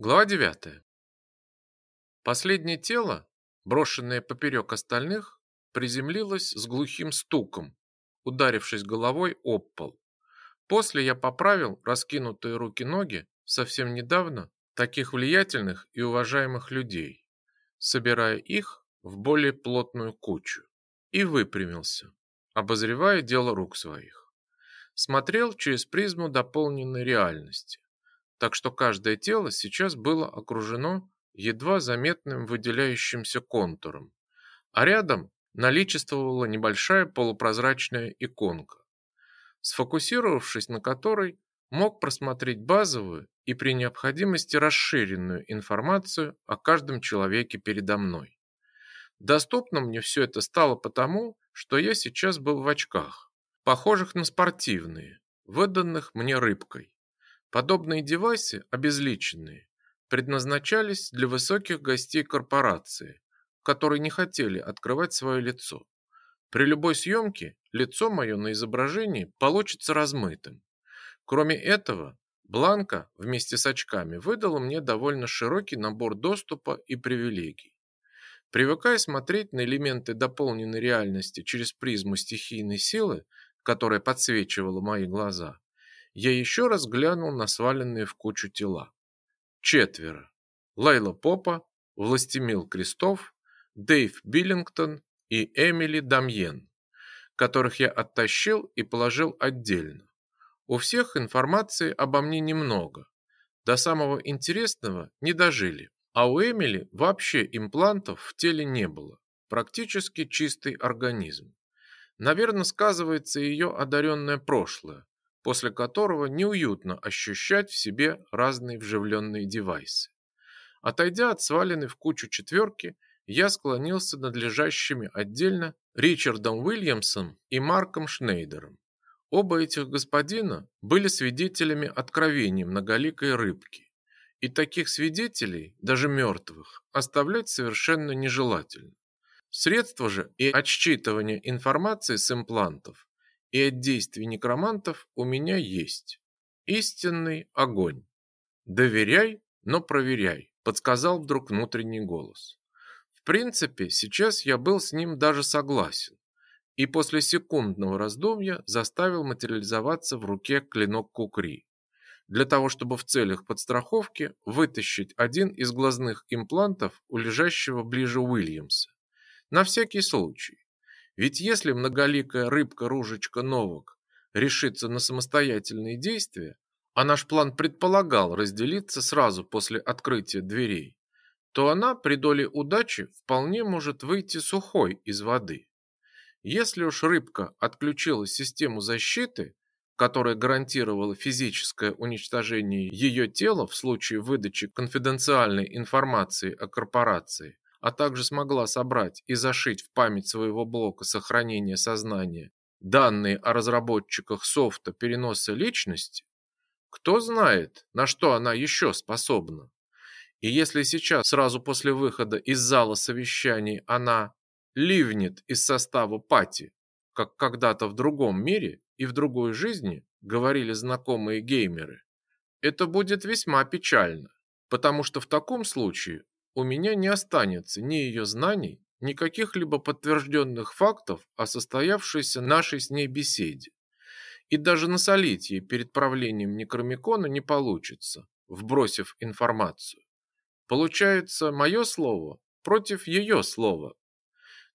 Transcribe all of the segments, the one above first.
Глава 9. Последнее тело, брошенное поперек остальных, приземлилось с глухим стуком, ударившись головой об пол. После я поправил раскинутые руки-ноги совсем недавно таких влиятельных и уважаемых людей, собирая их в более плотную кучу, и выпрямился, обозревая дело рук своих. Смотрел через призму дополненной реальности так что каждое тело сейчас было окружено едва заметным выделяющимся контуром, а рядом наличествовала небольшая полупрозрачная иконка, сфокусировавшись на которой мог просмотреть базовую и при необходимости расширенную информацию о каждом человеке передо мной. Доступно мне все это стало потому, что я сейчас был в очках, похожих на спортивные, выданных мне рыбкой. Подобные девайсы, обезличенные, предназначались для высоких гостей корпорации, которые не хотели открывать свое лицо. При любой съемке лицо мое на изображении получится размытым. Кроме этого, Бланка вместе с очками выдала мне довольно широкий набор доступа и привилегий. Привыкая смотреть на элементы дополненной реальности через призму стихийной силы, которая подсвечивала мои глаза, я еще раз глянул на сваленные в кучу тела. Четверо. Лайла Попа, Властемил Крестов, Дэйв Биллингтон и Эмили Дамьен, которых я оттащил и положил отдельно. У всех информации обо мне немного. До самого интересного не дожили. А у Эмили вообще имплантов в теле не было. Практически чистый организм. Наверное, сказывается ее одаренное прошлое, после которого неуютно ощущать в себе разные вживленные девайсы. Отойдя от сваленной в кучу четверки, я склонился над лежащими отдельно Ричардом Уильямсом и Марком Шнейдером. Оба этих господина были свидетелями откровений многоликой рыбки, и таких свидетелей, даже мертвых, оставлять совершенно нежелательно. Средства же и отсчитывание информации с имплантов и от действий некромантов у меня есть. Истинный огонь. Доверяй, но проверяй, подсказал вдруг внутренний голос. В принципе, сейчас я был с ним даже согласен. И после секундного раздумья заставил материализоваться в руке клинок кукри. Для того, чтобы в целях подстраховки вытащить один из глазных имплантов у лежащего ближе Уильямса. На всякий случай. Ведь если многоликая рыбка-ружечка Новак решится на самостоятельные действия, а наш план предполагал разделиться сразу после открытия дверей, то она при доле удачи вполне может выйти сухой из воды. Если уж рыбка отключила систему защиты, которая гарантировала физическое уничтожение ее тела в случае выдачи конфиденциальной информации о корпорации, а также смогла собрать и зашить в память своего блока сохранения сознания данные о разработчиках софта переноса личности, кто знает, на что она еще способна. И если сейчас, сразу после выхода из зала совещаний, она ливнет из состава пати, как когда-то в другом мире и в другой жизни, говорили знакомые геймеры, это будет весьма печально, потому что в таком случае у меня не останется ни ее знаний, ни каких-либо подтвержденных фактов о состоявшейся нашей с ней беседе. И даже насолить ей перед правлением Некромикона не получится, вбросив информацию. Получается, мое слово против ее слова.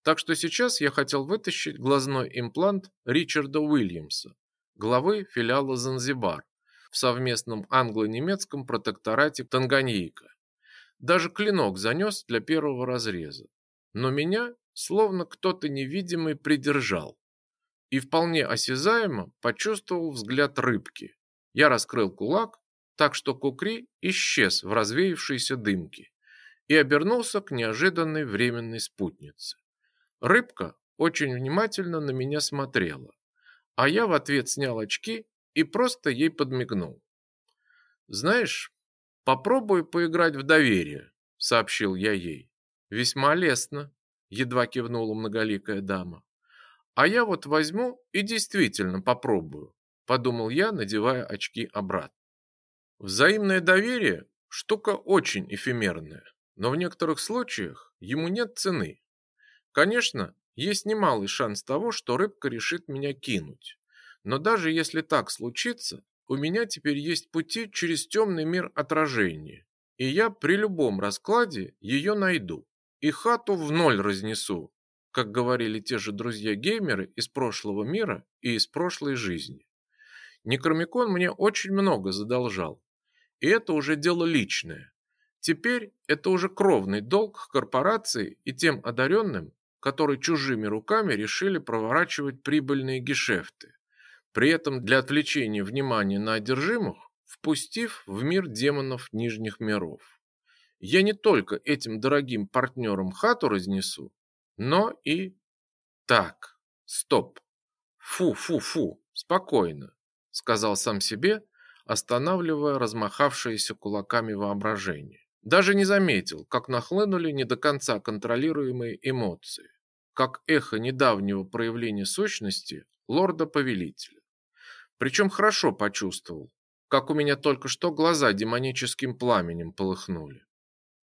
Так что сейчас я хотел вытащить глазной имплант Ричарда Уильямса, главы филиала Занзибар в совместном англо-немецком протекторате Танганьика. Даже клинок занес для первого разреза. Но меня словно кто-то невидимый придержал. И вполне осязаемо почувствовал взгляд рыбки. Я раскрыл кулак, так что Кукри исчез в развеявшейся дымке и обернулся к неожиданной временной спутнице. Рыбка очень внимательно на меня смотрела, а я в ответ снял очки и просто ей подмигнул. Знаешь, Попробуй поиграть в доверие, сообщил я ей. Весьма лестно, едва кивнула многоликая дама. А я вот возьму и действительно попробую, подумал я, надевая очки обратно. Взаимное доверие штука очень эфемерная, но в некоторых случаях ему нет цены. Конечно, есть немалый шанс того, что рыбка решит меня кинуть. Но даже если так случится, у меня теперь есть пути через темный мир отражения, и я при любом раскладе ее найду и хату в ноль разнесу, как говорили те же друзья-геймеры из прошлого мира и из прошлой жизни. Некромикон мне очень много задолжал, и это уже дело личное. Теперь это уже кровный долг корпорации и тем одаренным, которые чужими руками решили проворачивать прибыльные гешефты, при этом для отвлечения внимания на одержимых, впустив в мир демонов нижних миров. Я не только этим дорогим партнерам хату разнесу, но и... Так, стоп. Фу-фу-фу, спокойно, сказал сам себе, останавливая размахавшееся кулаками воображение. Даже не заметил, как нахлынули не до конца контролируемые эмоции, как эхо недавнего проявления сущности лорда-повелителя. Причем хорошо почувствовал, как у меня только что глаза демоническим пламенем полыхнули.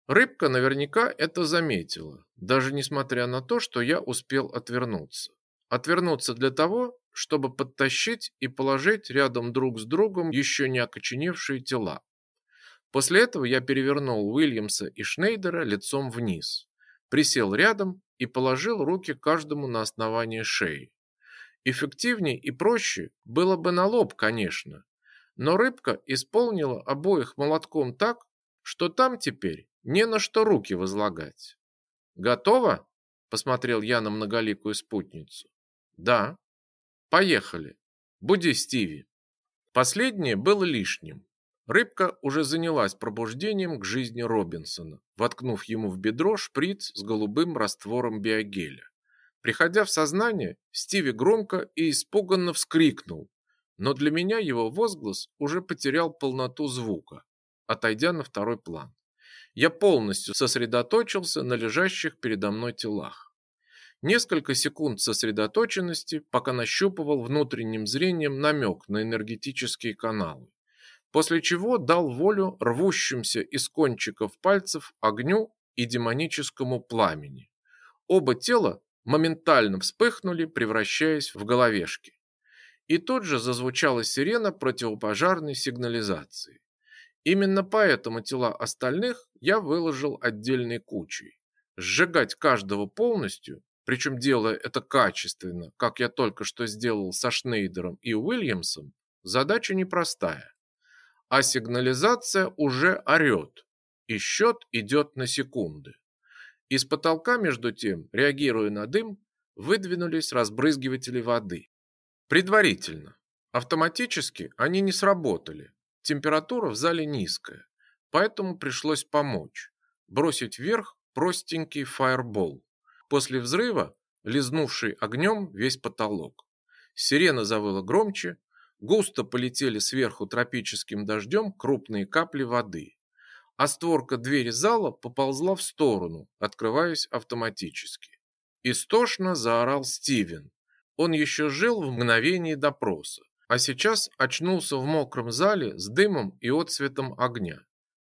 Рыбка наверняка это заметила, даже несмотря на то, что я успел отвернуться. Отвернуться для того, чтобы подтащить и положить рядом друг с другом еще не окоченевшие тела. После этого я перевернул Уильямса и Шнейдера лицом вниз, присел рядом и положил руки каждому на основание шеи. Эффективнее и проще было бы на лоб, конечно, но рыбка исполнила обоих молотком так, что там теперь не на что руки возлагать. Готово? Посмотрел я на многоликую спутницу. Да. Поехали. Буди Стиви. Последнее было лишним. Рыбка уже занялась пробуждением к жизни Робинсона, воткнув ему в бедро шприц с голубым раствором биогеля. Приходя в сознание, Стиви громко и испуганно вскрикнул, но для меня его возглас уже потерял полноту звука, отойдя на второй план я полностью сосредоточился на лежащих передо мной телах. Несколько секунд сосредоточенности, пока нащупывал внутренним зрением намек на энергетические каналы, после чего дал волю рвущимся из кончиков пальцев огню и демоническому пламени. Оба тела моментально вспыхнули, превращаясь в головешки. И тут же зазвучала сирена противопожарной сигнализации. Именно поэтому тела остальных я выложил отдельной кучей. Сжигать каждого полностью, причем делая это качественно, как я только что сделал со Шнейдером и Уильямсом, задача непростая. А сигнализация уже орет, и счет идет на секунды. Из потолка, между тем, реагируя на дым, выдвинулись разбрызгиватели воды. Предварительно. Автоматически они не сработали, Температура в зале низкая, поэтому пришлось помочь, бросить вверх простенький фаербол. После взрыва, лизнувший огнем весь потолок. Сирена завыла громче, густо полетели сверху тропическим дождем крупные капли воды, а створка двери зала поползла в сторону, открываясь автоматически. Истошно заорал Стивен. Он еще жил в мгновении допроса а сейчас очнулся в мокром зале с дымом и отсветом огня.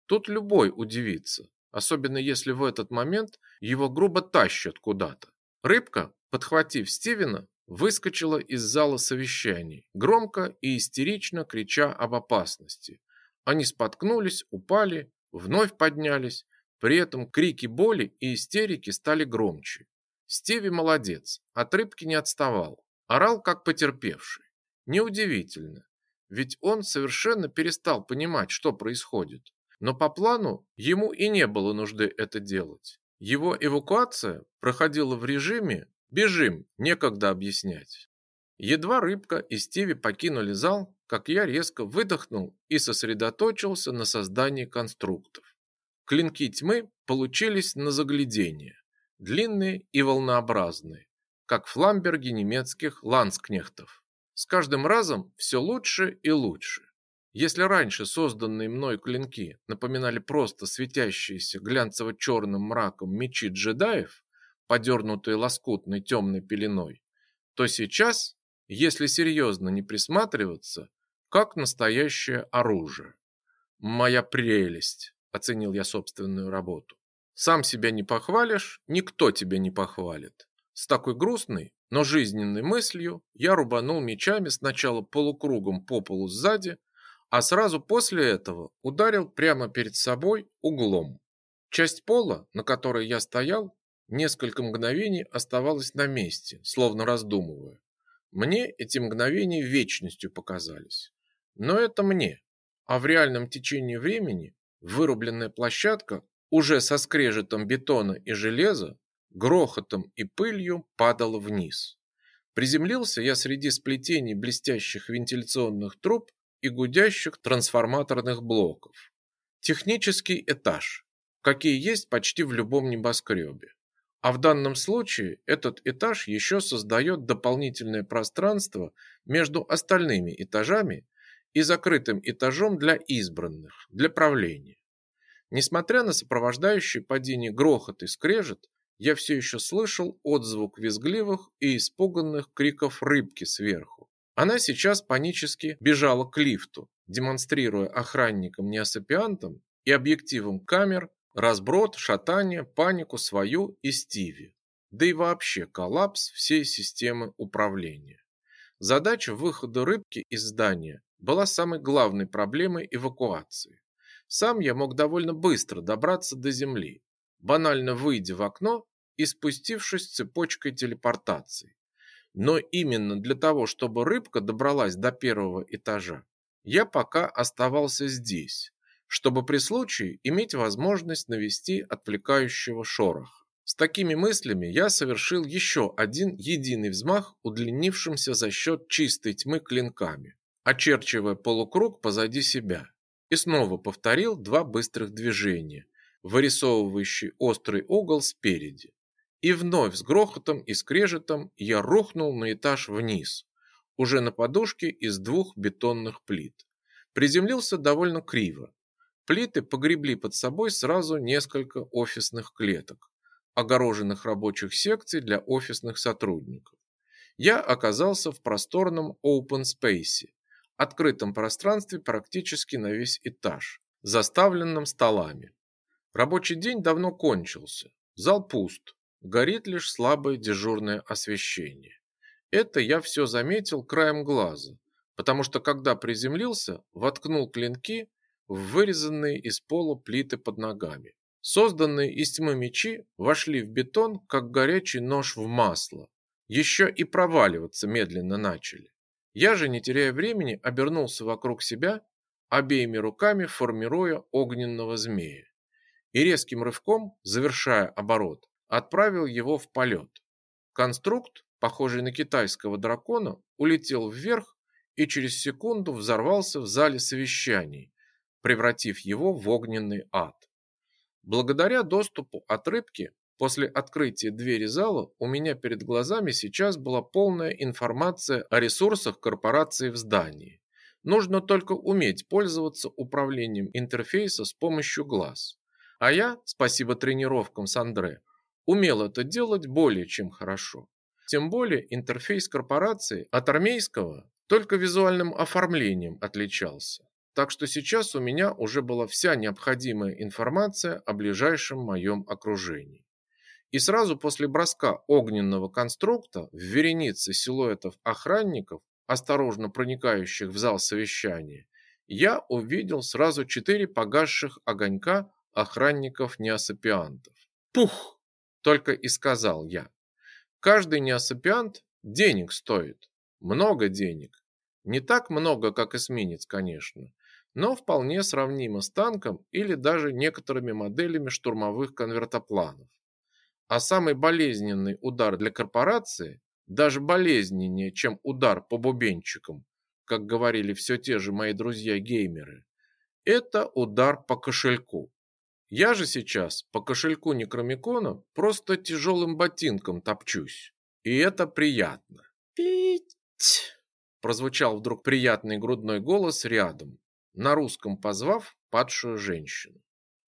Тут любой удивится, особенно если в этот момент его грубо тащат куда-то. Рыбка, подхватив Стивена, выскочила из зала совещаний, громко и истерично крича об опасности. Они споткнулись, упали, вновь поднялись, при этом крики боли и истерики стали громче. Стиви молодец, от рыбки не отставал, орал как потерпевший. Неудивительно, ведь он совершенно перестал понимать, что происходит. Но по плану ему и не было нужды это делать. Его эвакуация проходила в режиме «бежим, некогда объяснять». Едва Рыбка и Стиви покинули зал, как я резко выдохнул и сосредоточился на создании конструктов. Клинки тьмы получились на заглядение, длинные и волнообразные, как фламберги немецких ланскнехтов. С каждым разом все лучше и лучше. Если раньше созданные мной клинки напоминали просто светящиеся глянцево-черным мраком мечи джедаев, подернутые лоскутной темной пеленой, то сейчас, если серьезно не присматриваться, как настоящее оружие. Моя прелесть! оценил я собственную работу. Сам себя не похвалишь, никто тебя не похвалит. С такой грустной, но жизненной мыслью я рубанул мечами сначала полукругом по полу сзади, а сразу после этого ударил прямо перед собой углом. Часть пола, на которой я стоял, несколько мгновений оставалась на месте, словно раздумывая. Мне эти мгновения вечностью показались. Но это мне. А в реальном течении времени вырубленная площадка уже со скрежетом бетона и железа, грохотом и пылью падала вниз. Приземлился я среди сплетений блестящих вентиляционных труб и гудящих трансформаторных блоков. Технический этаж, какие есть почти в любом небоскребе. А в данном случае этот этаж еще создает дополнительное пространство между остальными этажами и закрытым этажом для избранных, для правления. Несмотря на сопровождающий падение грохот и скрежет, я все еще слышал отзвук визгливых и испуганных криков рыбки сверху. Она сейчас панически бежала к лифту, демонстрируя охранникам-неосапиантам и объективам камер разброд, шатание, панику свою и Стиви, да и вообще коллапс всей системы управления. Задача выхода рыбки из здания была самой главной проблемой эвакуации. Сам я мог довольно быстро добраться до земли, банально выйдя в окно и спустившись цепочкой телепортации. Но именно для того, чтобы рыбка добралась до первого этажа, я пока оставался здесь, чтобы при случае иметь возможность навести отвлекающего шороха. С такими мыслями я совершил еще один единый взмах удлинившимся за счет чистой тьмы клинками, очерчивая полукруг позади себя, и снова повторил два быстрых движения, вырисовывающие острый угол спереди. И вновь с грохотом и скрежетом я рухнул на этаж вниз, уже на подушке из двух бетонных плит. Приземлился довольно криво, Плиты погребли под собой сразу несколько офисных клеток, огороженных рабочих секций для офисных сотрудников. Я оказался в просторном open space, открытом пространстве практически на весь этаж, заставленном столами. Рабочий день давно кончился. Зал пуст. Горит лишь слабое дежурное освещение. Это я все заметил краем глаза, потому что когда приземлился, воткнул клинки в вырезанные из пола плиты под ногами. Созданные из тьмы мечи вошли в бетон, как горячий нож в масло. Еще и проваливаться медленно начали. Я же, не теряя времени, обернулся вокруг себя, обеими руками формируя огненного змея. И резким рывком, завершая оборот, отправил его в полет. Конструкт, похожий на китайского дракона, улетел вверх и через секунду взорвался в зале совещаний, превратив его в огненный ад. Благодаря доступу от рыбки, после открытия двери зала у меня перед глазами сейчас была полная информация о ресурсах корпорации в здании. Нужно только уметь пользоваться управлением интерфейса с помощью глаз. А я, спасибо тренировкам с Андре, умел это делать более чем хорошо. Тем более интерфейс корпорации от армейского только визуальным оформлением отличался. Так что сейчас у меня уже была вся необходимая информация о ближайшем моем окружении. И сразу после броска огненного конструкта в веренице силуэтов охранников, осторожно проникающих в зал совещания, я увидел сразу четыре погасших огонька охранников-неосапиантов. «Пух!» – только и сказал я. Каждый неосапиант денег стоит. Много денег. Не так много, как эсминец, конечно, но вполне сравнимо с танком или даже некоторыми моделями штурмовых конвертопланов. А самый болезненный удар для корпорации, даже болезненнее, чем удар по бубенчикам, как говорили все те же мои друзья-геймеры, это удар по кошельку. Я же сейчас по кошельку Некромикона просто тяжелым ботинком топчусь. И это приятно. «Пить!» Прозвучал вдруг приятный грудной голос рядом на русском позвав падшую женщину.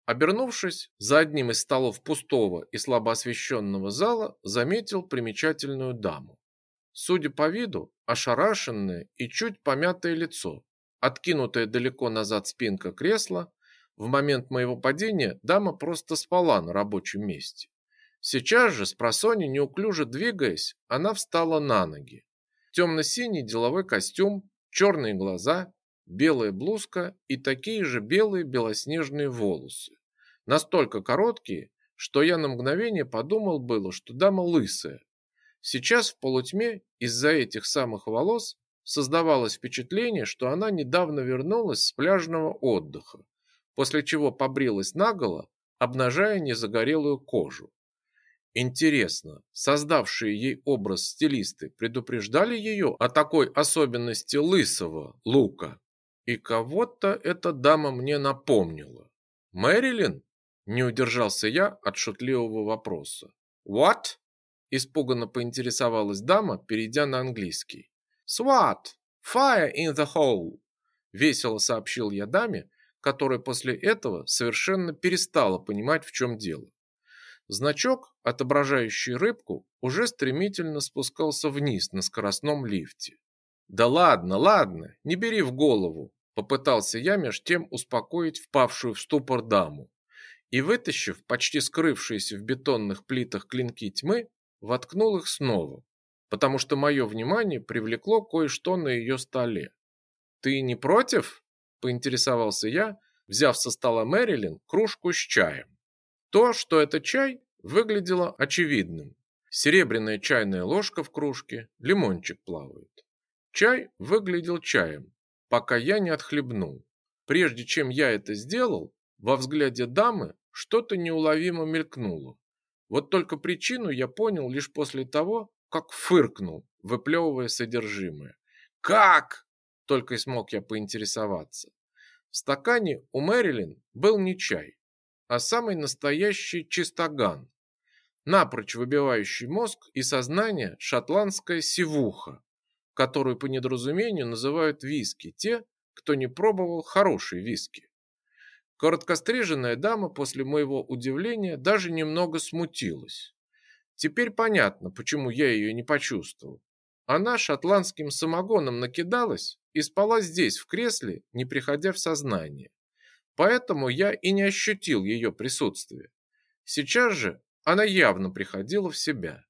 Обернувшись, за одним из столов пустого и слабо освещенного зала заметил примечательную даму. Судя по виду, ошарашенное и чуть помятое лицо, откинутая далеко назад спинка кресла, В момент моего падения дама просто спала на рабочем месте. Сейчас же, с просони неуклюже двигаясь, она встала на ноги. Темно-синий деловой костюм, черные глаза, белая блузка и такие же белые белоснежные волосы. Настолько короткие, что я на мгновение подумал было, что дама лысая. Сейчас в полутьме из-за этих самых волос создавалось впечатление, что она недавно вернулась с пляжного отдыха, после чего побрилась наголо, обнажая незагорелую кожу. Интересно, создавшие ей образ стилисты предупреждали ее о такой особенности лысого лука? И кого-то эта дама мне напомнила. Мэрилин? Не удержался я от шутливого вопроса. What? Испуганно поинтересовалась дама, перейдя на английский. SWAT! Fire in the hole! Весело сообщил я даме, которая после этого совершенно перестала понимать, в чем дело. Значок, отображающий рыбку, уже стремительно спускался вниз на скоростном лифте. «Да ладно, ладно, не бери в голову», – попытался я меж тем успокоить впавшую в ступор даму. И, вытащив почти скрывшиеся в бетонных плитах клинки тьмы, воткнул их снова, потому что мое внимание привлекло кое-что на ее столе. «Ты не против?» – поинтересовался я, взяв со стола Мэрилин кружку с чаем. То, что это чай, выглядело очевидным. Серебряная чайная ложка в кружке, лимончик плавает. Чай выглядел чаем, пока я не отхлебнул. Прежде чем я это сделал, во взгляде дамы что-то неуловимо мелькнуло. Вот только причину я понял лишь после того, как фыркнул, выплевывая содержимое. «Как?» – только и смог я поинтересоваться. В стакане у Мэрилин был не чай, а самый настоящий чистоган, напрочь выбивающий мозг и сознание шотландская сивуха, которую по недоразумению называют виски те, кто не пробовал хороший виски. Короткостриженная дама после моего удивления даже немного смутилась. Теперь понятно, почему я ее не почувствовал. Она шотландским самогоном накидалась и спала здесь, в кресле, не приходя в сознание. Поэтому я и не ощутил ее присутствие. Сейчас же она явно приходила в себя.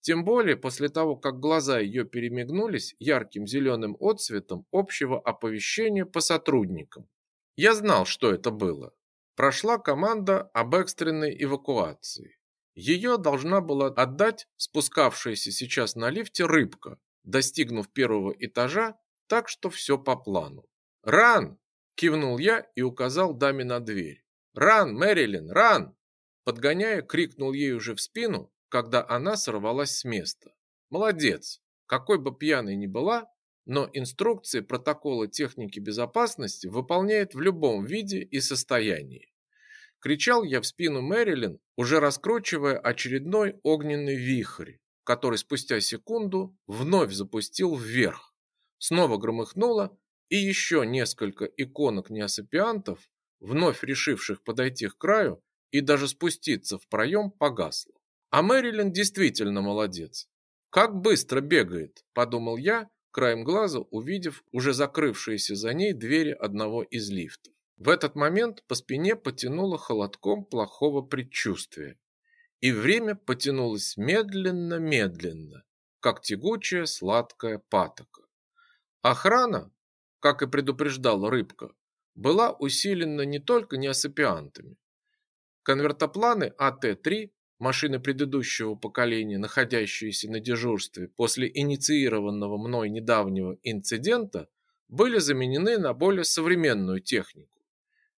Тем более после того, как глаза ее перемигнулись ярким зеленым отцветом общего оповещения по сотрудникам. Я знал, что это было. Прошла команда об экстренной эвакуации. Ее должна была отдать спускавшаяся сейчас на лифте рыбка, достигнув первого этажа, так что все по плану. «Ран!» Кивнул я и указал даме на дверь. «Ран, Мэрилин, ран!» Подгоняя, крикнул ей уже в спину, когда она сорвалась с места. «Молодец! Какой бы пьяной ни была, но инструкции протокола техники безопасности выполняет в любом виде и состоянии. Кричал я в спину Мэрилин, уже раскручивая очередной огненный вихрь, который спустя секунду вновь запустил вверх. Снова громыхнуло, и еще несколько иконок неосапиантов, вновь решивших подойти к краю и даже спуститься в проем, погасло. А Мэрилин действительно молодец. Как быстро бегает, подумал я, краем глаза увидев уже закрывшиеся за ней двери одного из лифтов. В этот момент по спине потянуло холодком плохого предчувствия. И время потянулось медленно-медленно, как тягучая сладкая патока. Охрана, как и предупреждала Рыбка, была усилена не только неосапиантами. Конвертопланы АТ-3, машины предыдущего поколения, находящиеся на дежурстве после инициированного мной недавнего инцидента, были заменены на более современную технику.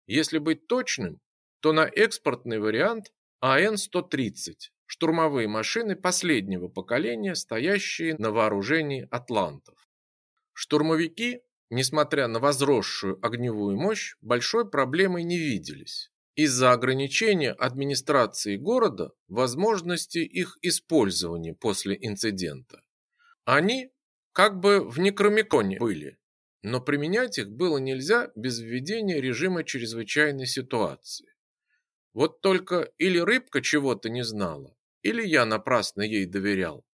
Если быть точным, то на экспортный вариант АН-130, штурмовые машины последнего поколения, стоящие на вооружении атлантов. Штурмовики несмотря на возросшую огневую мощь, большой проблемой не виделись. Из-за ограничения администрации города возможности их использования после инцидента. Они как бы в некромиконе были, но применять их было нельзя без введения режима чрезвычайной ситуации. Вот только или рыбка чего-то не знала, или я напрасно ей доверял,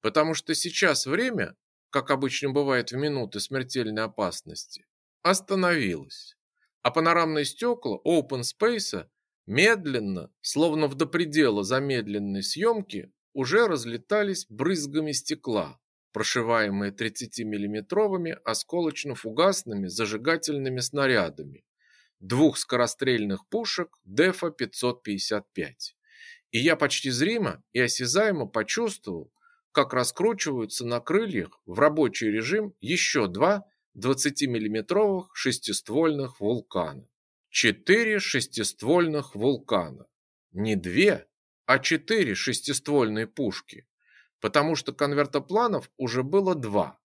потому что сейчас время как обычно бывает в минуты смертельной опасности, остановилась. А панорамные стекла open space медленно, словно в до предела замедленной съемки, уже разлетались брызгами стекла, прошиваемые 30-миллиметровыми осколочно-фугасными зажигательными снарядами двух скорострельных пушек Дефа 555. И я почти зримо и осязаемо почувствовал, как раскручиваются на крыльях в рабочий режим еще два 20-миллиметровых шестиствольных вулкана. Четыре шестиствольных вулкана. Не две, а четыре шестиствольные пушки, потому что конвертопланов уже было два.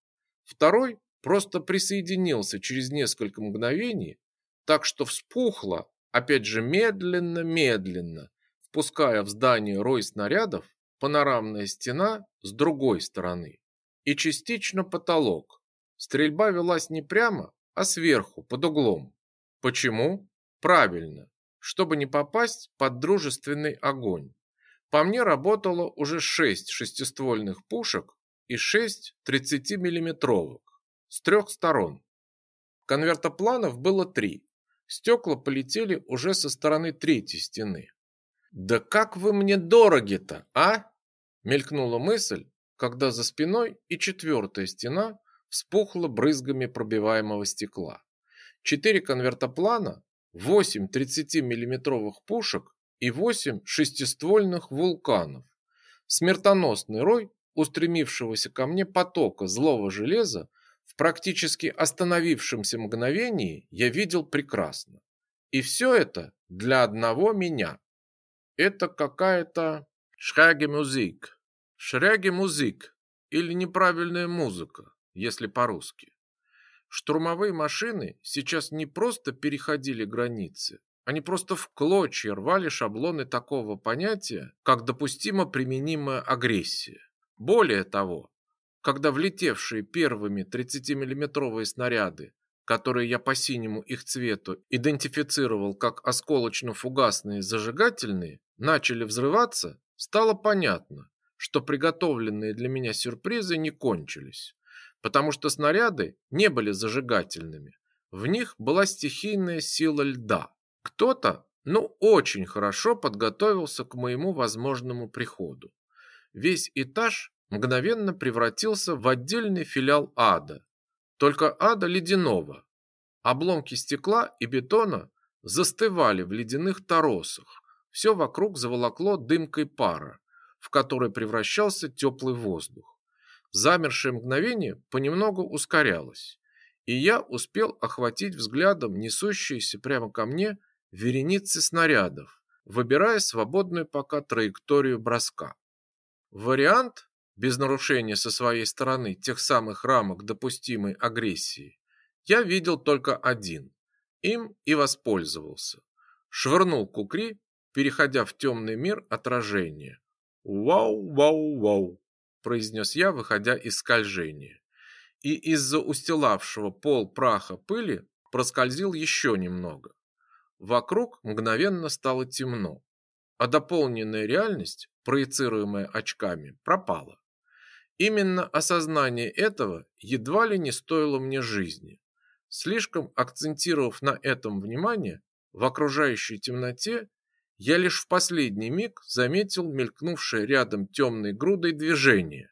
Второй просто присоединился через несколько мгновений, так что вспухло, опять же медленно-медленно, впуская в здание рой снарядов, панорамная стена с другой стороны и частично потолок. Стрельба велась не прямо, а сверху, под углом. Почему? Правильно, чтобы не попасть под дружественный огонь. По мне работало уже 6 шестиствольных пушек и 6 30-миллиметровок с трех сторон. Конвертопланов было три. Стекла полетели уже со стороны третьей стены. «Да как вы мне дороги-то, а?» Мелькнула мысль, когда за спиной и четвертая стена вспухла брызгами пробиваемого стекла. Четыре конвертоплана, восемь 30-миллиметровых пушек и восемь шестиствольных вулканов. Смертоносный рой устремившегося ко мне потока злого железа в практически остановившемся мгновении я видел прекрасно. И все это для одного меня. Это какая-то шраге музик. Шраге музик или неправильная музыка, если по-русски. Штурмовые машины сейчас не просто переходили границы, они просто в клочья рвали шаблоны такого понятия, как допустимо применимая агрессия. Более того, когда влетевшие первыми 30-миллиметровые снаряды, которые я по синему их цвету идентифицировал как осколочно-фугасные зажигательные, начали взрываться, стало понятно, что приготовленные для меня сюрпризы не кончились, потому что снаряды не были зажигательными. В них была стихийная сила льда. Кто-то, ну, очень хорошо подготовился к моему возможному приходу. Весь этаж мгновенно превратился в отдельный филиал ада, только ада ледяного. Обломки стекла и бетона застывали в ледяных торосах. Все вокруг заволокло дымкой пара, в которой превращался теплый воздух. Замершее мгновение понемногу ускорялось, и я успел охватить взглядом несущиеся прямо ко мне вереницы снарядов, выбирая свободную пока траекторию броска. Вариант без нарушения со своей стороны тех самых рамок допустимой агрессии, я видел только один. Им и воспользовался. Швырнул кукри, переходя в темный мир отражения. «Вау-вау-вау», – произнес я, выходя из скольжения. И из-за устилавшего пол праха пыли проскользил еще немного. Вокруг мгновенно стало темно, а дополненная реальность, проецируемая очками, пропала. Именно осознание этого едва ли не стоило мне жизни. Слишком акцентировав на этом внимание, в окружающей темноте я лишь в последний миг заметил мелькнувшее рядом темной грудой движение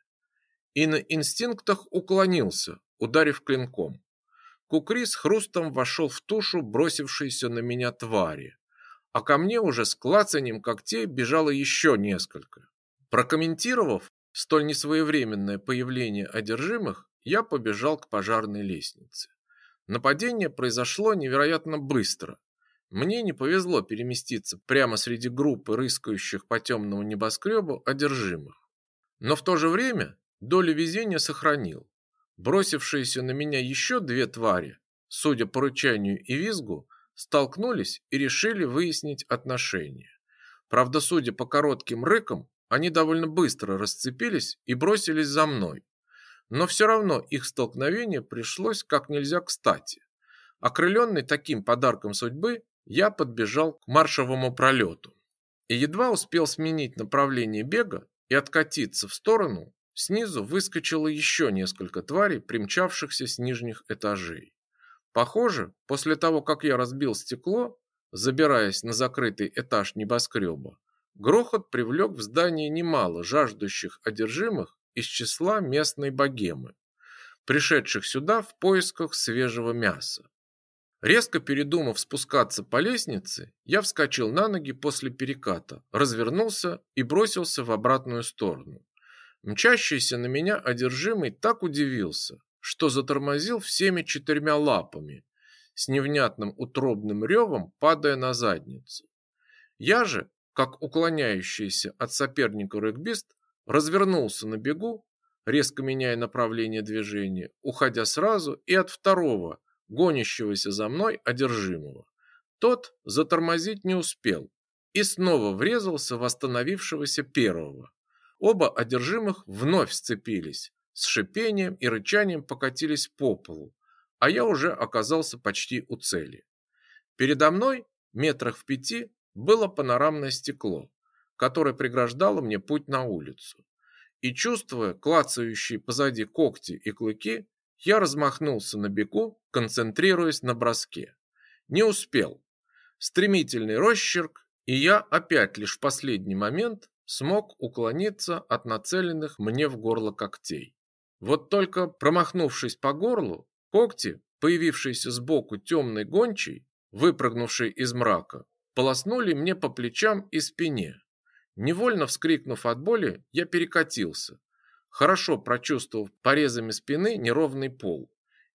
и на инстинктах уклонился, ударив клинком. Кукри с хрустом вошел в тушу бросившейся на меня твари, а ко мне уже с клацанием когтей бежало еще несколько. Прокомментировав столь несвоевременное появление одержимых, я побежал к пожарной лестнице. Нападение произошло невероятно быстро. Мне не повезло переместиться прямо среди группы рыскающих по темному небоскребу одержимых. Но в то же время долю везения сохранил. Бросившиеся на меня еще две твари, судя по рычанию и визгу, столкнулись и решили выяснить отношения. Правда, судя по коротким рыкам, они довольно быстро расцепились и бросились за мной. Но все равно их столкновение пришлось как нельзя кстати. Окрыленный таким подарком судьбы, я подбежал к маршевому пролету. И едва успел сменить направление бега и откатиться в сторону, Снизу выскочило еще несколько тварей, примчавшихся с нижних этажей. Похоже, после того, как я разбил стекло, забираясь на закрытый этаж небоскреба, грохот привлек в здание немало жаждущих одержимых из числа местной богемы, пришедших сюда в поисках свежего мяса. Резко передумав спускаться по лестнице, я вскочил на ноги после переката, развернулся и бросился в обратную сторону. Мчащийся на меня одержимый так удивился, что затормозил всеми четырьмя лапами, с невнятным утробным ревом падая на задницу. Я же, как уклоняющийся от соперника регбист, развернулся на бегу, резко меняя направление движения, уходя сразу и от второго, гонящегося за мной одержимого. Тот затормозить не успел и снова врезался в остановившегося первого. Оба одержимых вновь сцепились, с шипением и рычанием покатились по полу, а я уже оказался почти у цели. Передо мной, метрах в пяти, было панорамное стекло, которое преграждало мне путь на улицу. И чувствуя клацающие позади когти и клыки, я размахнулся на бегу, концентрируясь на броске. Не успел. Стремительный росчерк, и я опять лишь в последний момент смог уклониться от нацеленных мне в горло когтей. Вот только промахнувшись по горлу, когти, появившиеся сбоку темной гончей, выпрыгнувшей из мрака, полоснули мне по плечам и спине. Невольно вскрикнув от боли, я перекатился, хорошо прочувствовав порезами спины неровный пол,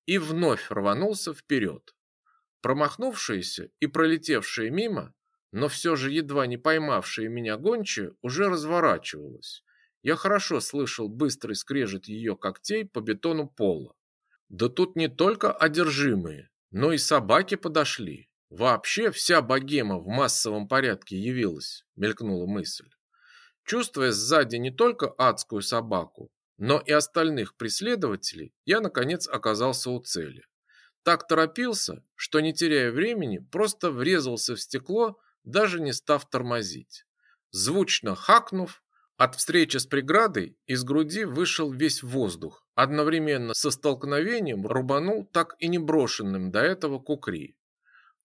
и вновь рванулся вперед. Промахнувшиеся и пролетевшие мимо, но все же едва не поймавшие меня гончие, уже разворачивалась. Я хорошо слышал быстрый скрежет ее когтей по бетону пола. Да тут не только одержимые, но и собаки подошли. Вообще вся богема в массовом порядке явилась, мелькнула мысль. Чувствуя сзади не только адскую собаку, но и остальных преследователей, я наконец оказался у цели. Так торопился, что не теряя времени, просто врезался в стекло, даже не став тормозить. Звучно хакнув, от встречи с преградой из груди вышел весь воздух, одновременно со столкновением рубанул так и не брошенным до этого кукри.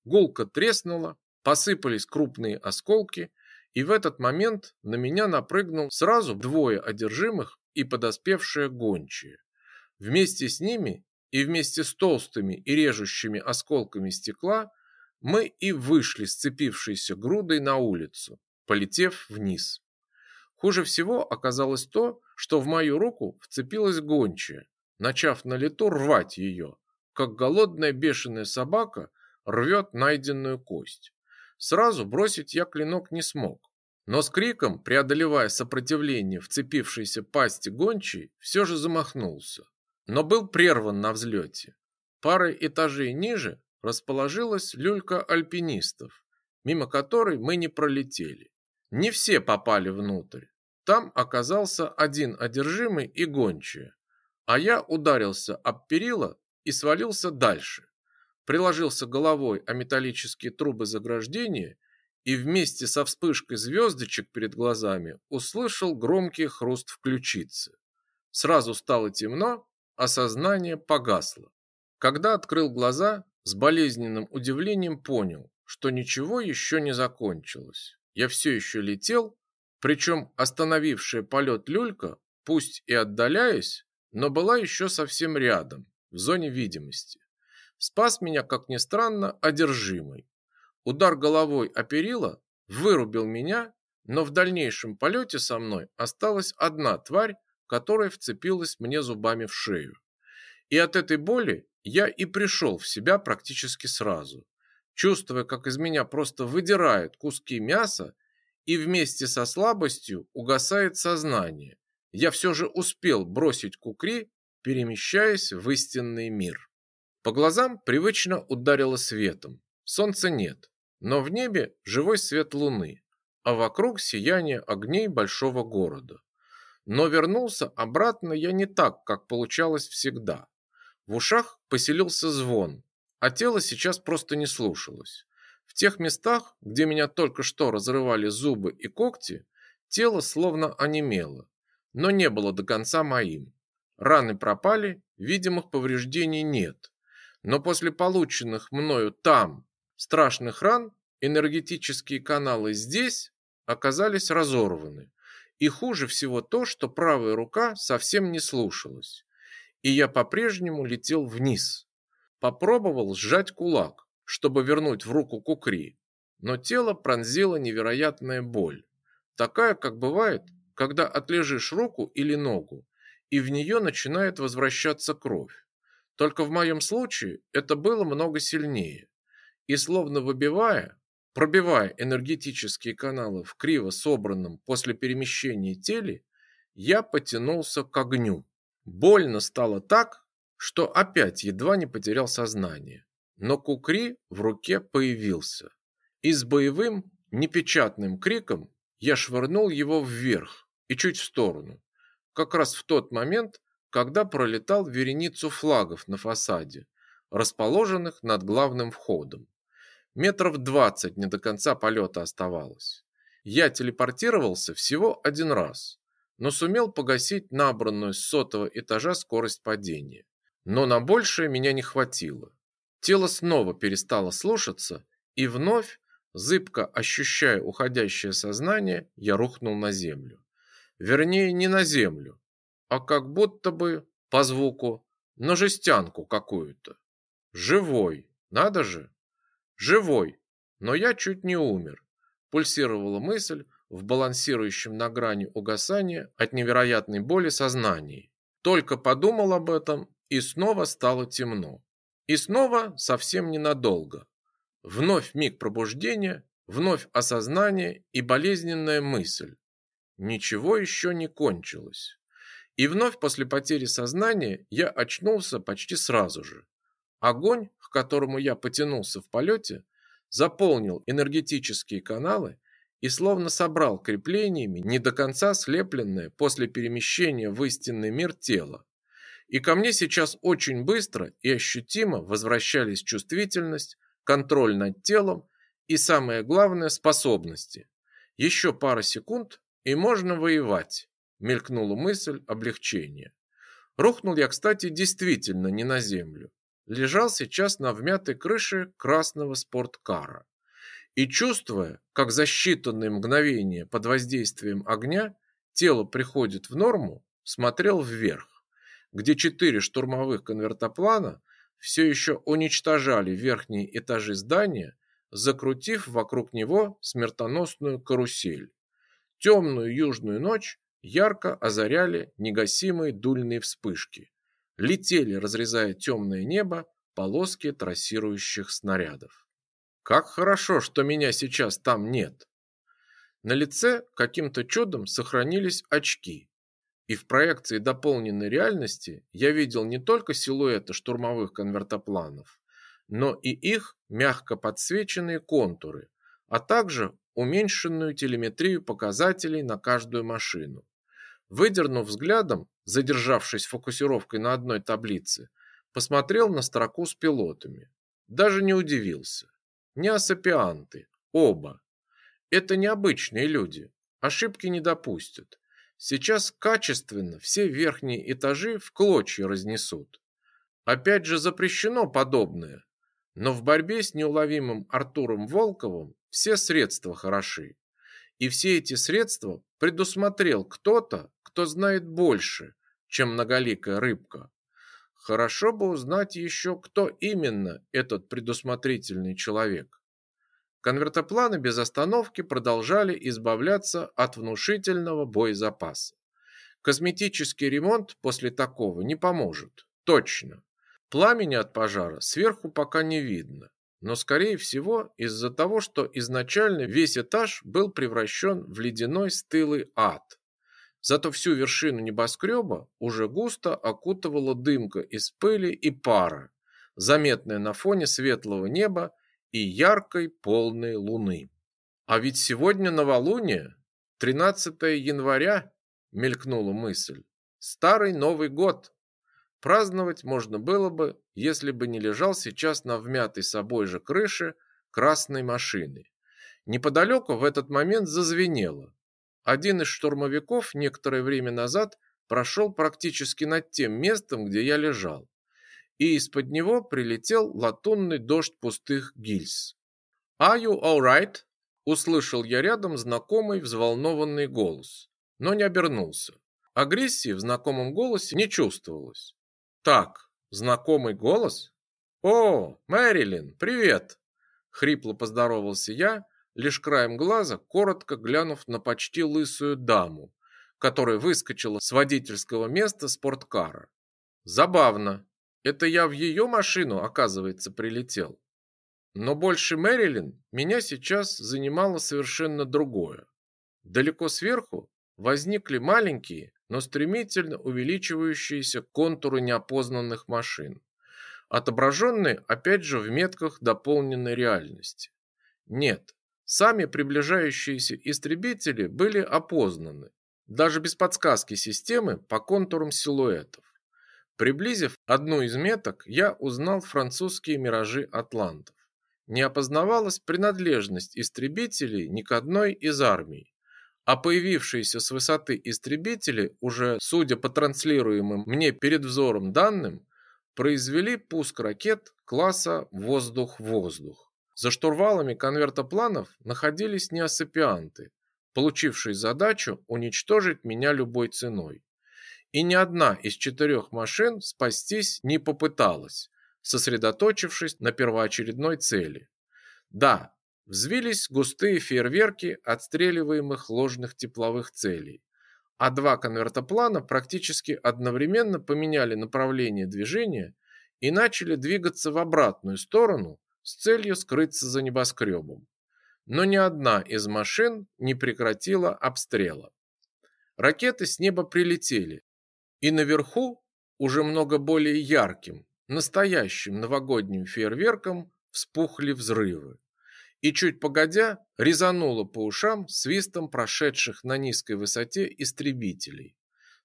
Гулка треснула, посыпались крупные осколки, и в этот момент на меня напрыгнул сразу двое одержимых и подоспевшие гончие. Вместе с ними и вместе с толстыми и режущими осколками стекла мы и вышли, сцепившиеся грудой на улицу, полетев вниз. Хуже всего оказалось то, что в мою руку вцепилась гончая, начав на лету рвать ее, как голодная бешеная собака рвет найденную кость. Сразу бросить я клинок не смог, но с криком, преодолевая сопротивление вцепившейся пасти гончей, все же замахнулся, но был прерван на взлете. Парой этажей ниже расположилась люлька альпинистов, мимо которой мы не пролетели. Не все попали внутрь. Там оказался один одержимый и гончая, а я ударился об перила и свалился дальше. Приложился головой о металлические трубы заграждения и вместе со вспышкой звездочек перед глазами услышал громкий хруст в ключице. Сразу стало темно, а сознание погасло. Когда открыл глаза, с болезненным удивлением понял, что ничего еще не закончилось. Я все еще летел, причем остановившая полет люлька, пусть и отдаляясь, но была еще совсем рядом, в зоне видимости. Спас меня, как ни странно, одержимый. Удар головой о перила вырубил меня, но в дальнейшем полете со мной осталась одна тварь, которая вцепилась мне зубами в шею. И от этой боли я и пришел в себя практически сразу, чувствуя, как из меня просто выдирают куски мяса и вместе со слабостью угасает сознание. Я все же успел бросить кукри, перемещаясь в истинный мир. По глазам привычно ударило светом. Солнца нет, но в небе живой свет луны, а вокруг сияние огней большого города. Но вернулся обратно я не так, как получалось всегда. В ушах поселился звон, а тело сейчас просто не слушалось. В тех местах, где меня только что разрывали зубы и когти, тело словно онемело, но не было до конца моим. Раны пропали, видимых повреждений нет. Но после полученных мною там страшных ран энергетические каналы здесь оказались разорваны. И хуже всего то, что правая рука совсем не слушалась. И я по-прежнему летел вниз. Попробовал сжать кулак, чтобы вернуть в руку кукри, но тело пронзила невероятная боль. Такая, как бывает, когда отлежишь руку или ногу, и в нее начинает возвращаться кровь. Только в моем случае это было много сильнее. И словно выбивая, пробивая энергетические каналы в криво собранном после перемещения теле, я потянулся к огню. Больно стало так, что опять едва не потерял сознание. Но кукри в руке появился. И с боевым, непечатным криком я швырнул его вверх и чуть в сторону, как раз в тот момент, когда пролетал вереницу флагов на фасаде, расположенных над главным входом. Метров двадцать не до конца полета оставалось. Я телепортировался всего один раз, но сумел погасить набранную с сотого этажа скорость падения. Но на большее меня не хватило. Тело снова перестало слушаться, и вновь, зыбко ощущая уходящее сознание, я рухнул на землю. Вернее, не на землю, а как будто бы по звуку на жестянку какую-то. Живой, надо же. Живой, но я чуть не умер. Пульсировала мысль в балансирующем на грани угасания от невероятной боли сознании. Только подумал об этом, и снова стало темно. И снова совсем ненадолго. Вновь миг пробуждения, вновь осознание и болезненная мысль. Ничего еще не кончилось. И вновь после потери сознания я очнулся почти сразу же. Огонь, к которому я потянулся в полете, заполнил энергетические каналы и словно собрал креплениями не до конца слепленное после перемещения в истинный мир тело. И ко мне сейчас очень быстро и ощутимо возвращались чувствительность, контроль над телом и, самое главное, способности. Еще пара секунд, и можно воевать, мелькнула мысль облегчения. Рухнул я, кстати, действительно не на землю. Лежал сейчас на вмятой крыше красного спорткара. И чувствуя, как за считанные мгновения под воздействием огня тело приходит в норму, смотрел вверх где четыре штурмовых конвертоплана все еще уничтожали верхние этажи здания, закрутив вокруг него смертоносную карусель. Темную южную ночь ярко озаряли негасимые дульные вспышки. Летели, разрезая темное небо, полоски трассирующих снарядов. Как хорошо, что меня сейчас там нет. На лице каким-то чудом сохранились очки, и в проекции дополненной реальности я видел не только силуэты штурмовых конвертопланов, но и их мягко подсвеченные контуры, а также уменьшенную телеметрию показателей на каждую машину. Выдернув взглядом, задержавшись фокусировкой на одной таблице, посмотрел на строку с пилотами. Даже не удивился. Не асапианты, оба. Это необычные люди, ошибки не допустят. Сейчас качественно все верхние этажи в клочья разнесут. Опять же запрещено подобное, но в борьбе с неуловимым Артуром Волковым все средства хороши. И все эти средства предусмотрел кто-то, кто знает больше, чем многоликая рыбка. Хорошо бы узнать еще, кто именно этот предусмотрительный человек. Конвертопланы без остановки продолжали избавляться от внушительного боезапаса. Косметический ремонт после такого не поможет. Точно. Пламени от пожара сверху пока не видно, но скорее всего из-за того, что изначально весь этаж был превращен в ледяной стылый ад. Зато всю вершину небоскреба уже густо окутывала дымка из пыли и пара, заметная на фоне светлого неба и яркой полной луны. А ведь сегодня новолуние, 13 января, мелькнула мысль. Старый Новый год. Праздновать можно было бы, если бы не лежал сейчас на вмятой собой же крыше красной машины. Неподалеку в этот момент зазвенело. Один из штурмовиков некоторое время назад прошел практически над тем местом, где я лежал. и из-под него прилетел латунный дождь пустых гильз. «Are you all right?» – услышал я рядом знакомый взволнованный голос, но не обернулся. Агрессии в знакомом голосе не чувствовалось. «Так, знакомый голос? О, Мэрилин, привет!» Хрипло поздоровался я, лишь краем глаза, коротко глянув на почти лысую даму, которая выскочила с водительского места спорткара. Забавно. Это я в ее машину, оказывается, прилетел. Но больше Мэрилин меня сейчас занимало совершенно другое. Далеко сверху возникли маленькие, но стремительно увеличивающиеся контуры неопознанных машин, отображенные опять же в метках дополненной реальности. Нет, сами приближающиеся истребители были опознаны, даже без подсказки системы по контурам силуэтов. Приблизив одну из меток, я узнал французские миражи атлантов. Не опознавалась принадлежность истребителей ни к одной из армий, а появившиеся с высоты истребители уже, судя по транслируемым мне перед взором данным, произвели пуск ракет класса «воздух-воздух». За штурвалами конвертопланов находились неосапианты, получившие задачу уничтожить меня любой ценой. И ни одна из четырех машин спастись не попыталась, сосредоточившись на первоочередной цели. Да, взвились густые фейерверки отстреливаемых ложных тепловых целей, а два конвертоплана практически одновременно поменяли направление движения и начали двигаться в обратную сторону с целью скрыться за небоскребом. Но ни одна из машин не прекратила обстрела. Ракеты с неба прилетели, и наверху, уже много более ярким, настоящим новогодним фейерверком вспухли взрывы и чуть погодя резануло по ушам свистом прошедших на низкой высоте истребителей.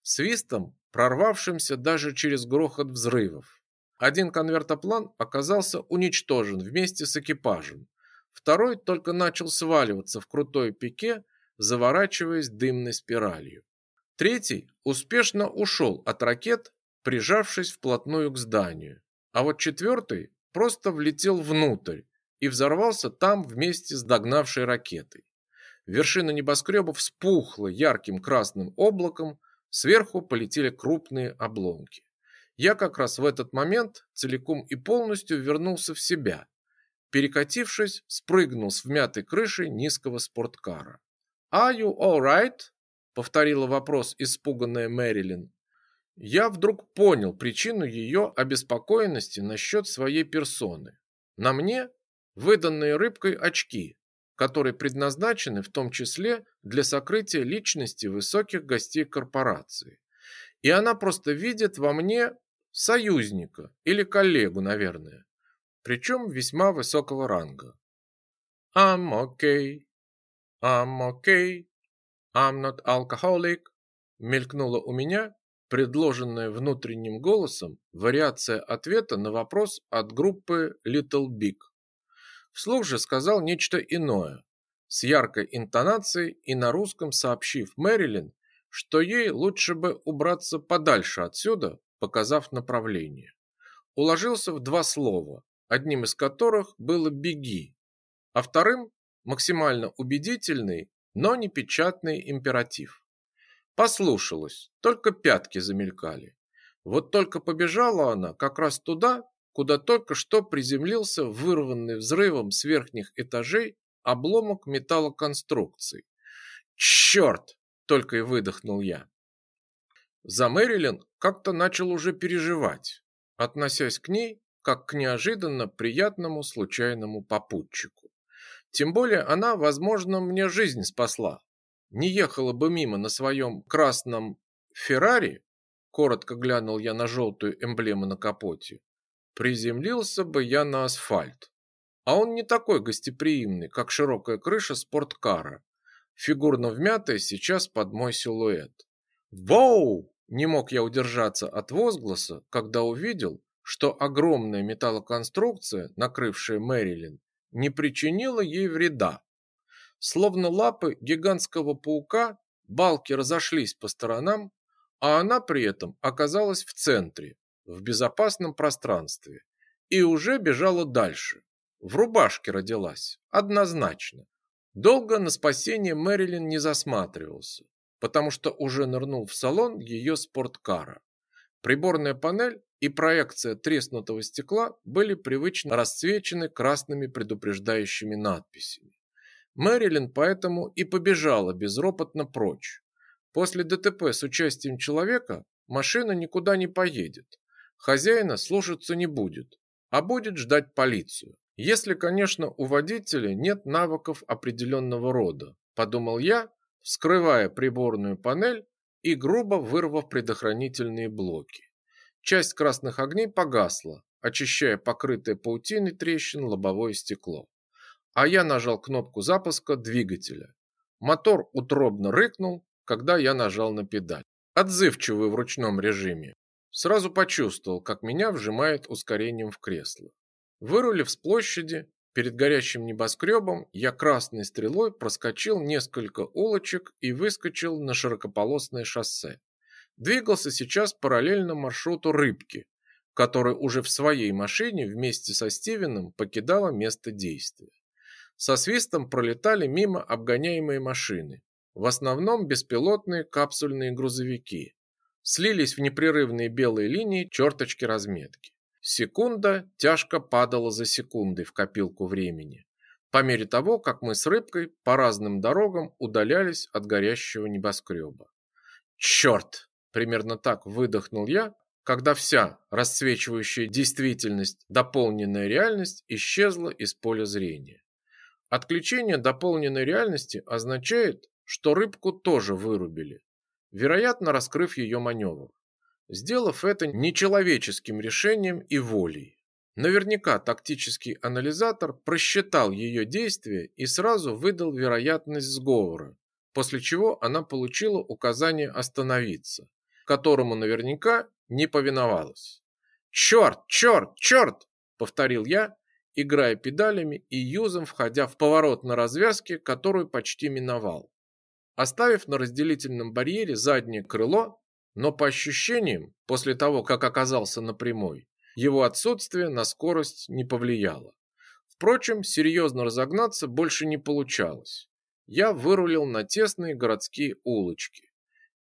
Свистом, прорвавшимся даже через грохот взрывов. Один конвертоплан оказался уничтожен вместе с экипажем. Второй только начал сваливаться в крутой пике, заворачиваясь дымной спиралью. Третий успешно ушел от ракет, прижавшись вплотную к зданию. А вот четвертый просто влетел внутрь, и взорвался там вместе с догнавшей ракетой. Вершина небоскреба вспухла ярким красным облаком, сверху полетели крупные обломки. Я как раз в этот момент целиком и полностью вернулся в себя. Перекатившись, спрыгнул с вмятой крышей низкого спорткара. «Are you all right?» — повторила вопрос испуганная Мэрилин. Я вдруг понял причину ее обеспокоенности насчет своей персоны. На мне выданные рыбкой очки, которые предназначены в том числе для сокрытия личности высоких гостей корпорации. И она просто видит во мне союзника или коллегу, наверное, причем весьма высокого ранга. I'm okay, I'm okay, I'm not alcoholic, мелькнула у меня предложенная внутренним голосом вариация ответа на вопрос от группы Little Big. Вслух же сказал нечто иное, с яркой интонацией и на русском сообщив Мэрилин, что ей лучше бы убраться подальше отсюда, показав направление. Уложился в два слова, одним из которых было «беги», а вторым максимально убедительный, но не печатный императив. Послушалась, только пятки замелькали. Вот только побежала она как раз туда, куда только что приземлился вырванный взрывом с верхних этажей обломок металлоконструкций. «Черт!» – только и выдохнул я. За Мэрилин как-то начал уже переживать, относясь к ней как к неожиданно приятному случайному попутчику. Тем более она, возможно, мне жизнь спасла. Не ехала бы мимо на своем красном Феррари, коротко глянул я на желтую эмблему на капоте, Приземлился бы я на асфальт. А он не такой гостеприимный, как широкая крыша спорткара, фигурно вмятая сейчас под мой силуэт. «Воу!» – не мог я удержаться от возгласа, когда увидел, что огромная металлоконструкция, накрывшая Мэрилин, не причинила ей вреда. Словно лапы гигантского паука, балки разошлись по сторонам, а она при этом оказалась в центре, в безопасном пространстве и уже бежала дальше. В рубашке родилась, однозначно. Долго на спасение Мэрилин не засматривался, потому что уже нырнул в салон ее спорткара. Приборная панель и проекция треснутого стекла были привычно расцвечены красными предупреждающими надписями. Мэрилин поэтому и побежала безропотно прочь. После ДТП с участием человека машина никуда не поедет. Хозяина слушаться не будет, а будет ждать полицию. Если, конечно, у водителя нет навыков определенного рода, подумал я, вскрывая приборную панель и грубо вырвав предохранительные блоки. Часть красных огней погасла, очищая покрытое паутиной трещин лобовое стекло. А я нажал кнопку запуска двигателя. Мотор утробно рыкнул, когда я нажал на педаль. Отзывчивый в ручном режиме. Сразу почувствовал, как меня вжимает ускорением в кресло. Вырулив с площади, перед горящим небоскребом, я красной стрелой проскочил несколько улочек и выскочил на широкополосное шоссе. Двигался сейчас параллельно маршруту Рыбки, который уже в своей машине вместе со Стивеном покидала место действия. Со свистом пролетали мимо обгоняемые машины, в основном беспилотные капсульные грузовики. Слились в непрерывные белые линии черточки разметки. Секунда тяжко падала за секундой в копилку времени, по мере того, как мы с рыбкой по разным дорогам удалялись от горящего небоскреба. «Черт!» – примерно так выдохнул я, когда вся расцвечивающая действительность, дополненная реальность исчезла из поля зрения. Отключение дополненной реальности означает, что рыбку тоже вырубили, вероятно, раскрыв ее маневр сделав это нечеловеческим решением и волей. Наверняка тактический анализатор просчитал ее действия и сразу выдал вероятность сговора, после чего она получила указание остановиться, которому наверняка не повиновалась. «Черт, черт, черт!» – повторил я, играя педалями и юзом входя в поворот на развязке, которую почти миновал. Оставив на разделительном барьере заднее крыло, но по ощущениям, после того, как оказался на прямой, его отсутствие на скорость не повлияло. Впрочем, серьезно разогнаться больше не получалось. Я вырулил на тесные городские улочки.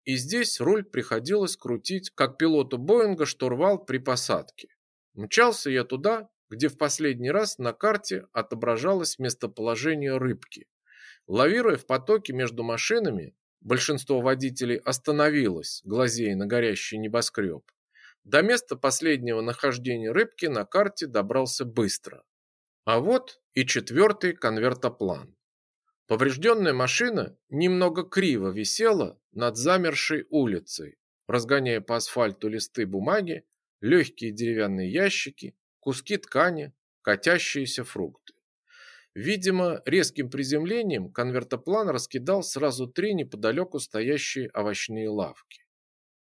И здесь руль приходилось крутить, как пилоту Боинга штурвал при посадке. Мчался я туда, где в последний раз на карте отображалось местоположение рыбки. Лавируя в потоке между машинами, Большинство водителей остановилось, глазея на горящий небоскреб. До места последнего нахождения рыбки на карте добрался быстро. А вот и четвертый конвертоплан. Поврежденная машина немного криво висела над замершей улицей, разгоняя по асфальту листы бумаги, легкие деревянные ящики, куски ткани, катящиеся фрукты. Видимо, резким приземлением конвертоплан раскидал сразу три неподалеку стоящие овощные лавки.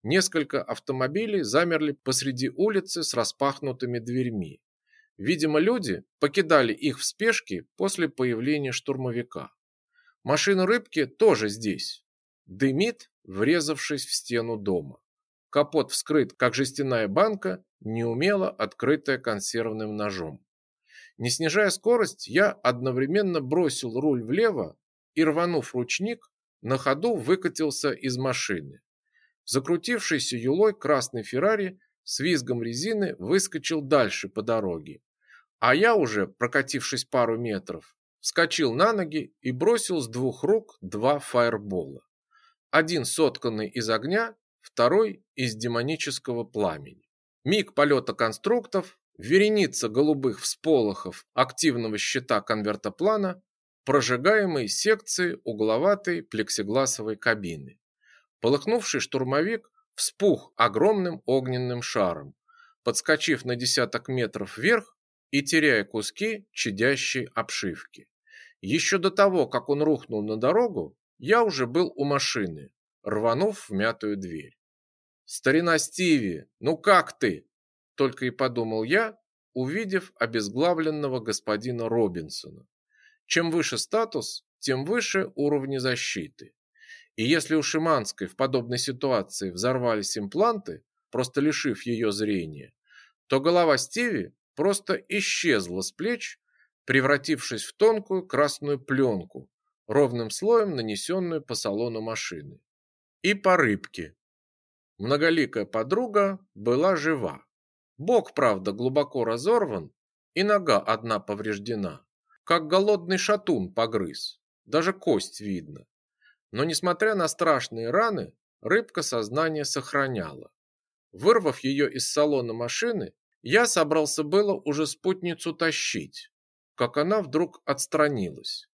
Несколько автомобилей замерли посреди улицы с распахнутыми дверьми. Видимо, люди покидали их в спешке после появления штурмовика. Машина рыбки тоже здесь. Дымит, врезавшись в стену дома. Капот вскрыт, как жестяная банка, неумело открытая консервным ножом. Не снижая скорость, я одновременно бросил руль влево и, рванув ручник, на ходу выкатился из машины. Закрутившийся юлой красный Феррари с визгом резины выскочил дальше по дороге. А я уже, прокатившись пару метров, вскочил на ноги и бросил с двух рук два фаербола. Один сотканный из огня, второй из демонического пламени. Миг полета конструктов, вереница голубых всполохов активного щита конвертоплана, прожигаемой секции угловатой плексигласовой кабины. Полыхнувший штурмовик вспух огромным огненным шаром, подскочив на десяток метров вверх и теряя куски чадящей обшивки. Еще до того, как он рухнул на дорогу, я уже был у машины, рванув в мятую дверь. «Старина Стиви, ну как ты?» Только и подумал я, увидев обезглавленного господина Робинсона. Чем выше статус, тем выше уровни защиты. И если у Шиманской в подобной ситуации взорвались импланты, просто лишив ее зрения, то голова Стиви просто исчезла с плеч, превратившись в тонкую красную пленку, ровным слоем нанесенную по салону машины. И по рыбке. Многоликая подруга была жива. Бок, правда, глубоко разорван, и нога одна повреждена, как голодный шатун погрыз. Даже кость видно. Но несмотря на страшные раны, рыбка сознание сохраняла. Вырвав ее из салона машины, я собрался было уже спутницу тащить, как она вдруг отстранилась.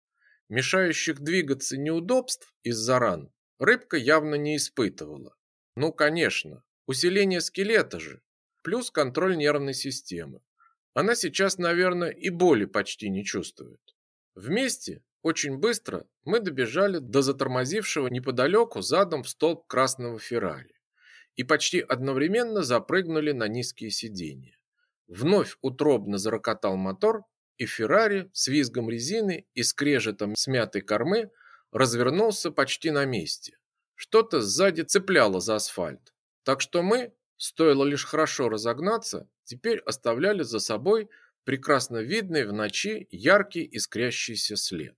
Мешающих двигаться неудобств из-за ран рыбка явно не испытывала. Ну, конечно, усиление скелета же, плюс контроль нервной системы. Она сейчас, наверное, и боли почти не чувствует. Вместе, очень быстро, мы добежали до затормозившего неподалеку задом в столб красного Феррари и почти одновременно запрыгнули на низкие сиденья. Вновь утробно зарокотал мотор, и Феррари с визгом резины и скрежетом смятой кормы развернулся почти на месте. Что-то сзади цепляло за асфальт. Так что мы, стоило лишь хорошо разогнаться, теперь оставляли за собой прекрасно видный в ночи яркий искрящийся след.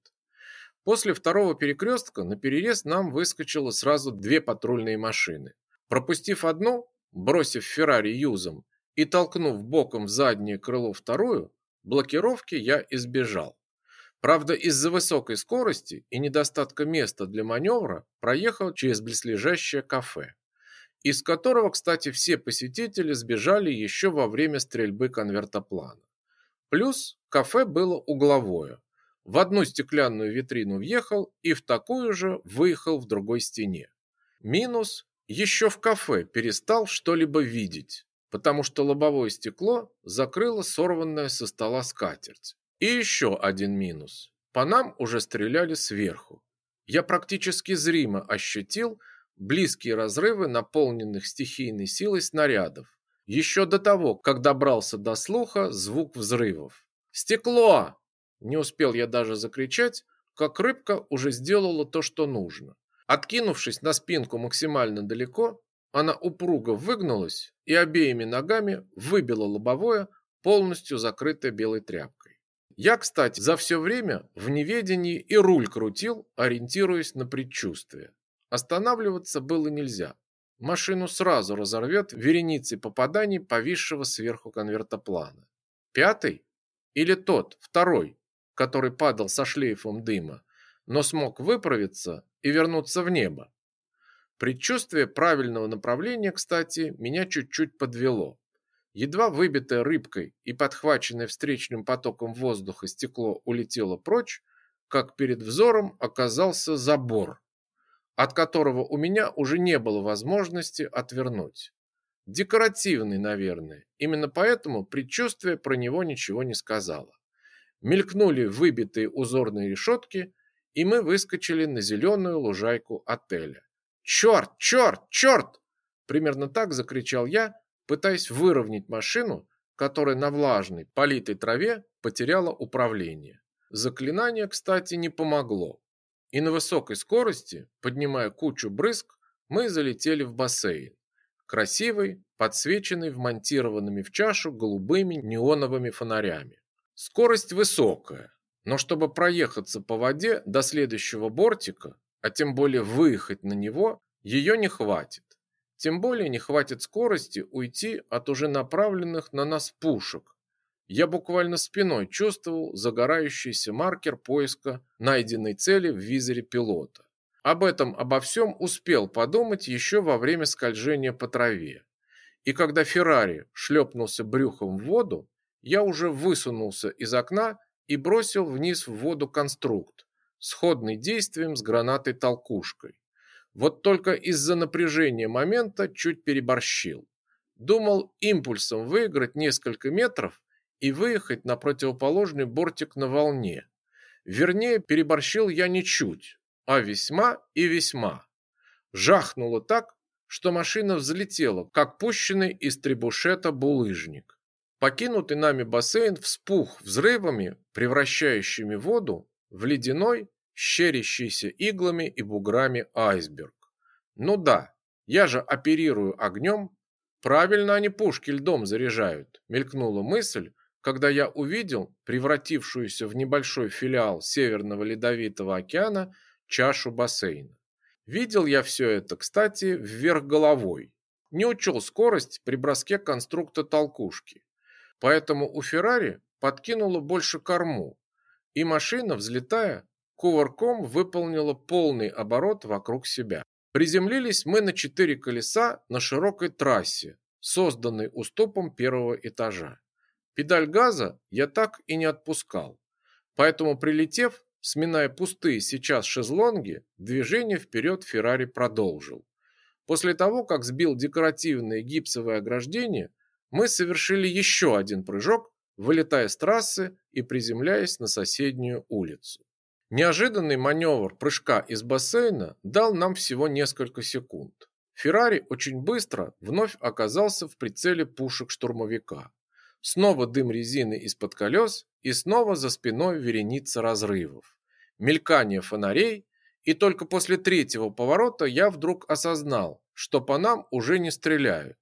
После второго перекрестка на перерез нам выскочило сразу две патрульные машины. Пропустив одну, бросив Феррари юзом и толкнув боком в заднее крыло вторую, блокировки я избежал. Правда, из-за высокой скорости и недостатка места для маневра проехал через близлежащее кафе, из которого, кстати, все посетители сбежали еще во время стрельбы конвертоплана. Плюс кафе было угловое. В одну стеклянную витрину въехал и в такую же выехал в другой стене. Минус еще в кафе перестал что-либо видеть потому что лобовое стекло закрыло сорванная со стола скатерть. И еще один минус. По нам уже стреляли сверху. Я практически зримо ощутил близкие разрывы наполненных стихийной силой снарядов. Еще до того, как добрался до слуха звук взрывов. «Стекло!» Не успел я даже закричать, как рыбка уже сделала то, что нужно. Откинувшись на спинку максимально далеко, она упруго выгнулась и обеими ногами выбила лобовое, полностью закрытое белой тряпкой. Я, кстати, за все время в неведении и руль крутил, ориентируясь на предчувствие. Останавливаться было нельзя. Машину сразу разорвет вереницей попаданий повисшего сверху конвертоплана. Пятый? Или тот, второй, который падал со шлейфом дыма, но смог выправиться и вернуться в небо? Предчувствие правильного направления, кстати, меня чуть-чуть подвело. Едва выбитое рыбкой и подхваченное встречным потоком воздуха стекло улетело прочь, как перед взором оказался забор, от которого у меня уже не было возможности отвернуть. Декоративный, наверное. Именно поэтому предчувствие про него ничего не сказало. Мелькнули выбитые узорные решетки, и мы выскочили на зеленую лужайку отеля. «Черт! Черт! Черт!» Примерно так закричал я, пытаясь выровнять машину, которая на влажной, политой траве потеряла управление. Заклинание, кстати, не помогло. И на высокой скорости, поднимая кучу брызг, мы залетели в бассейн. Красивый, подсвеченный вмонтированными в чашу голубыми неоновыми фонарями. Скорость высокая, но чтобы проехаться по воде до следующего бортика, а тем более выехать на него, ее не хватит. Тем более не хватит скорости уйти от уже направленных на нас пушек. Я буквально спиной чувствовал загорающийся маркер поиска найденной цели в визоре пилота. Об этом обо всем успел подумать еще во время скольжения по траве. И когда Феррари шлепнулся брюхом в воду, я уже высунулся из окна и бросил вниз в воду конструкт, сходный действием с гранатой-толкушкой. Вот только из-за напряжения момента чуть переборщил. Думал импульсом выиграть несколько метров и выехать на противоположный бортик на волне. Вернее, переборщил я не чуть, а весьма и весьма. Жахнуло так, что машина взлетела, как пущенный из требушета булыжник. Покинутый нами бассейн вспух взрывами, превращающими воду в ледяной, щерящийся иглами и буграми айсберг. Ну да, я же оперирую огнем, Правильно они пушки льдом заряжают, мелькнула мысль, когда я увидел превратившуюся в небольшой филиал Северного ледовитого океана чашу бассейна. Видел я все это, кстати, вверх головой. Не учел скорость при броске конструкта толкушки. Поэтому у Феррари подкинуло больше корму, и машина, взлетая, кувырком выполнила полный оборот вокруг себя. Приземлились мы на четыре колеса на широкой трассе, созданной уступом первого этажа. Педаль газа я так и не отпускал. Поэтому, прилетев, сминая пустые сейчас шезлонги, движение вперед Феррари продолжил. После того, как сбил декоративное гипсовое ограждение, мы совершили еще один прыжок, вылетая с трассы и приземляясь на соседнюю улицу. Неожиданный маневр прыжка из бассейна дал нам всего несколько секунд. Феррари очень быстро вновь оказался в прицеле пушек штурмовика. Снова дым резины из-под колес, и снова за спиной вереница разрывов. Мелькание фонарей, и только после третьего поворота я вдруг осознал, что по нам уже не стреляют.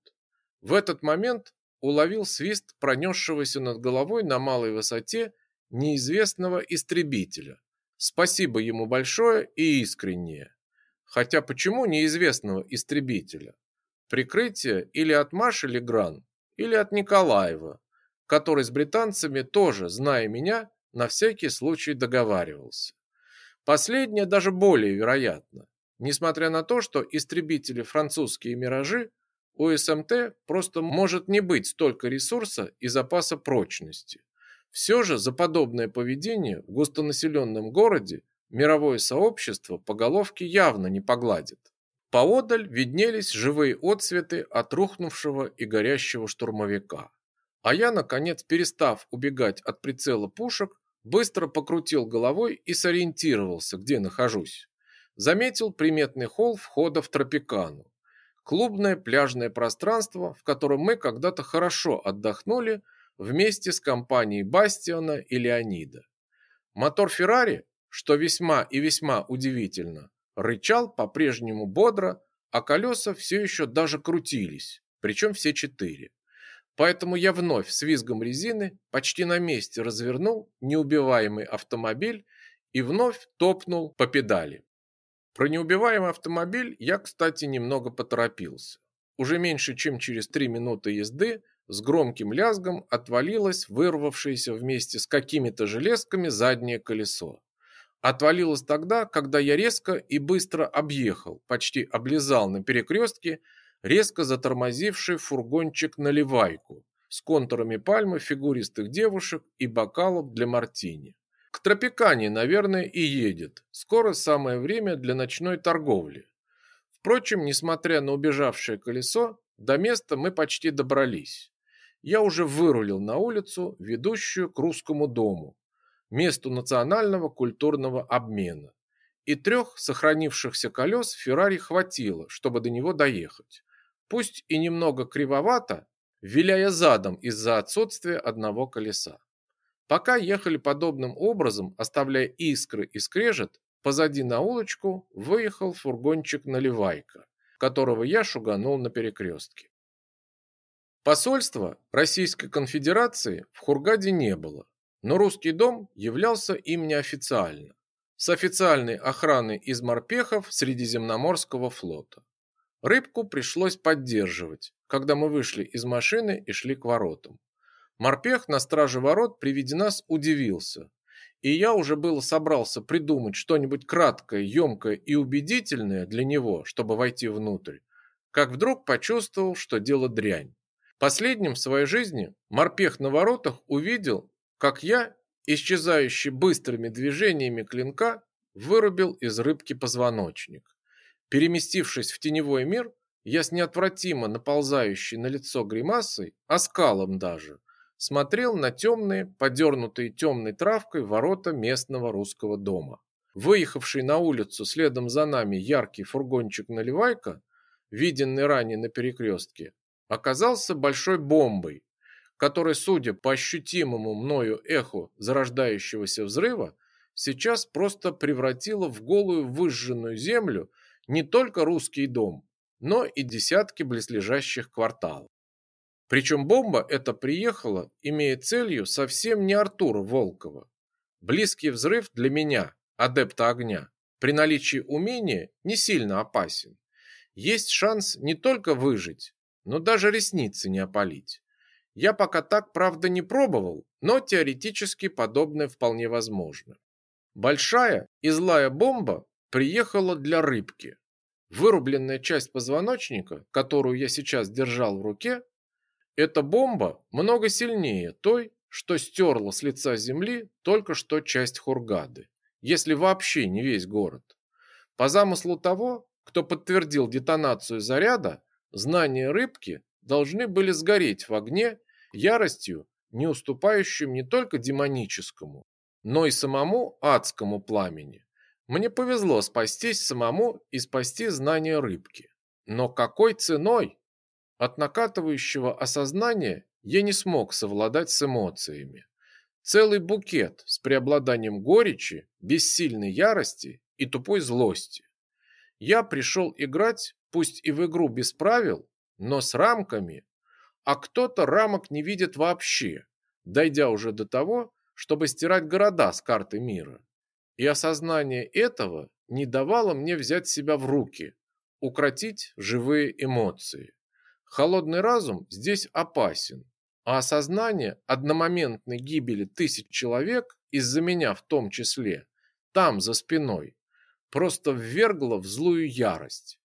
В этот момент уловил свист пронесшегося над головой на малой высоте неизвестного истребителя. Спасибо ему большое и искреннее. Хотя почему неизвестного истребителя? Прикрытие или от Маши Легран, или от Николаева, который с британцами тоже, зная меня, на всякий случай договаривался. Последнее даже более вероятно, несмотря на то, что истребители французские «Миражи» у СМТ просто может не быть столько ресурса и запаса прочности. Все же за подобное поведение в густонаселенном городе мировое сообщество по головке явно не погладит. Поодаль виднелись живые отсветы от рухнувшего и горящего штурмовика. А я, наконец, перестав убегать от прицела пушек, быстро покрутил головой и сориентировался, где нахожусь. Заметил приметный холл входа в Тропикану. Клубное пляжное пространство, в котором мы когда-то хорошо отдохнули вместе с компанией Бастиона и Леонида. Мотор Феррари, что весьма и весьма удивительно, рычал по-прежнему бодро, а колеса все еще даже крутились, причем все четыре. Поэтому я вновь с визгом резины почти на месте развернул неубиваемый автомобиль и вновь топнул по педали. Про неубиваемый автомобиль я, кстати, немного поторопился. Уже меньше, чем через три минуты езды с громким лязгом отвалилось вырвавшееся вместе с какими-то железками заднее колесо. Отвалилось тогда, когда я резко и быстро объехал, почти облизал на перекрестке резко затормозивший фургончик наливайку с контурами пальмы, фигуристых девушек и бокалов для мартини. К Тропикане, наверное, и едет. Скоро самое время для ночной торговли. Впрочем, несмотря на убежавшее колесо, до места мы почти добрались. Я уже вырулил на улицу, ведущую к русскому дому, месту национального культурного обмена. И трех сохранившихся колес Феррари хватило, чтобы до него доехать пусть и немного кривовато, виляя задом из-за отсутствия одного колеса. Пока ехали подобным образом, оставляя искры и скрежет, позади на улочку выехал фургончик Наливайка, которого я шуганул на перекрестке. Посольства Российской Конфедерации в Хургаде не было, но русский дом являлся им неофициально, с официальной охраной из морпехов Средиземноморского флота. Рыбку пришлось поддерживать, когда мы вышли из машины и шли к воротам. Морпех на страже ворот при виде нас удивился, и я уже было собрался придумать что-нибудь краткое, емкое и убедительное для него, чтобы войти внутрь, как вдруг почувствовал, что дело дрянь. Последним в своей жизни морпех на воротах увидел, как я, исчезающий быстрыми движениями клинка, вырубил из рыбки позвоночник. Переместившись в теневой мир, я с неотвратимо наползающей на лицо гримасой, оскалом даже, смотрел на темные, подернутые темной травкой ворота местного русского дома. Выехавший на улицу следом за нами яркий фургончик наливайка, виденный ранее на перекрестке, оказался большой бомбой, которая, судя по ощутимому мною эху зарождающегося взрыва, сейчас просто превратила в голую выжженную землю не только русский дом, но и десятки близлежащих кварталов. Причем бомба эта приехала, имея целью совсем не Артура Волкова. Близкий взрыв для меня, адепта огня, при наличии умения не сильно опасен. Есть шанс не только выжить, но даже ресницы не опалить. Я пока так, правда, не пробовал, но теоретически подобное вполне возможно. Большая и злая бомба приехала для рыбки. Вырубленная часть позвоночника, которую я сейчас держал в руке, эта бомба много сильнее той, что стерла с лица земли только что часть Хургады, если вообще не весь город. По замыслу того, кто подтвердил детонацию заряда, знания рыбки должны были сгореть в огне яростью, не уступающим не только демоническому, но и самому адскому пламени. Мне повезло спастись самому и спасти знания рыбки. Но какой ценой? От накатывающего осознания я не смог совладать с эмоциями. Целый букет с преобладанием горечи, бессильной ярости и тупой злости. Я пришел играть, пусть и в игру без правил, но с рамками, а кто-то рамок не видит вообще, дойдя уже до того, чтобы стирать города с карты мира. И осознание этого не давало мне взять себя в руки, укротить живые эмоции. Холодный разум здесь опасен, а осознание одномоментной гибели тысяч человек из-за меня в том числе, там за спиной, просто ввергло в злую ярость.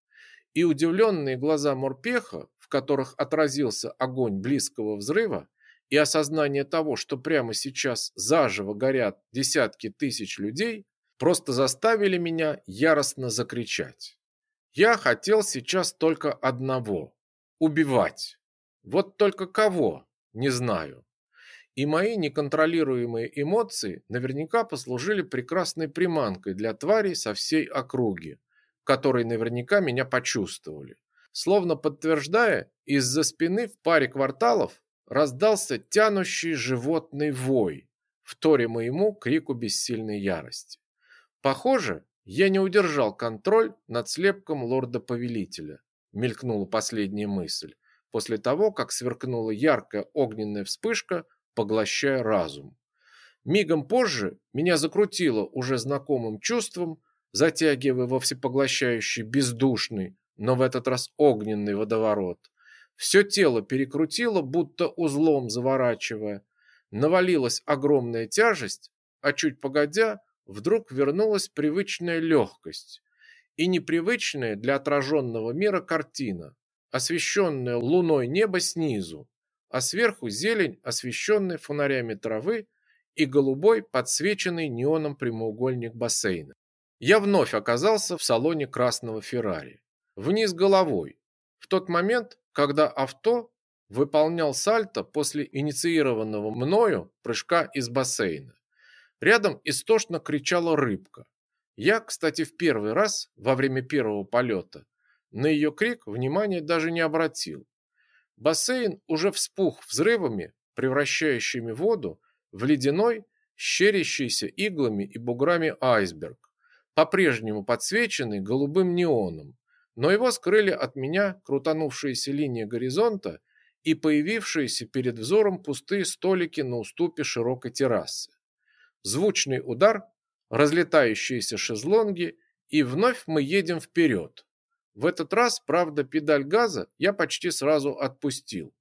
И удивленные глаза Морпеха, в которых отразился огонь близкого взрыва, и осознание того, что прямо сейчас заживо горят десятки тысяч людей, просто заставили меня яростно закричать. Я хотел сейчас только одного – убивать. Вот только кого, не знаю. И мои неконтролируемые эмоции наверняка послужили прекрасной приманкой для тварей со всей округи, которые наверняка меня почувствовали. Словно подтверждая, из-за спины в паре кварталов раздался тянущий животный вой, вторя моему крику бессильной ярости. Похоже, я не удержал контроль над слепком лорда-повелителя, мелькнула последняя мысль, после того, как сверкнула яркая огненная вспышка, поглощая разум. Мигом позже меня закрутило уже знакомым чувством, затягивая во всепоглощающий бездушный, но в этот раз огненный водоворот. Все тело перекрутило, будто узлом заворачивая. Навалилась огромная тяжесть, а чуть погодя, вдруг вернулась привычная легкость и непривычная для отраженного мира картина, освещенное луной небо снизу, а сверху зелень, освещенная фонарями травы и голубой, подсвеченный неоном прямоугольник бассейна. Я вновь оказался в салоне красного Феррари. Вниз головой. В тот момент, когда авто выполнял сальто после инициированного мною прыжка из бассейна. Рядом истошно кричала рыбка. Я, кстати, в первый раз во время первого полета на ее крик внимания даже не обратил. Бассейн уже вспух взрывами, превращающими воду в ледяной, щерящийся иглами и буграми айсберг, по-прежнему подсвеченный голубым неоном, но его скрыли от меня крутанувшаяся линия горизонта и появившиеся перед взором пустые столики на уступе широкой террасы. Звучный удар, разлетающиеся шезлонги, и вновь мы едем вперед. В этот раз, правда, педаль газа я почти сразу отпустил.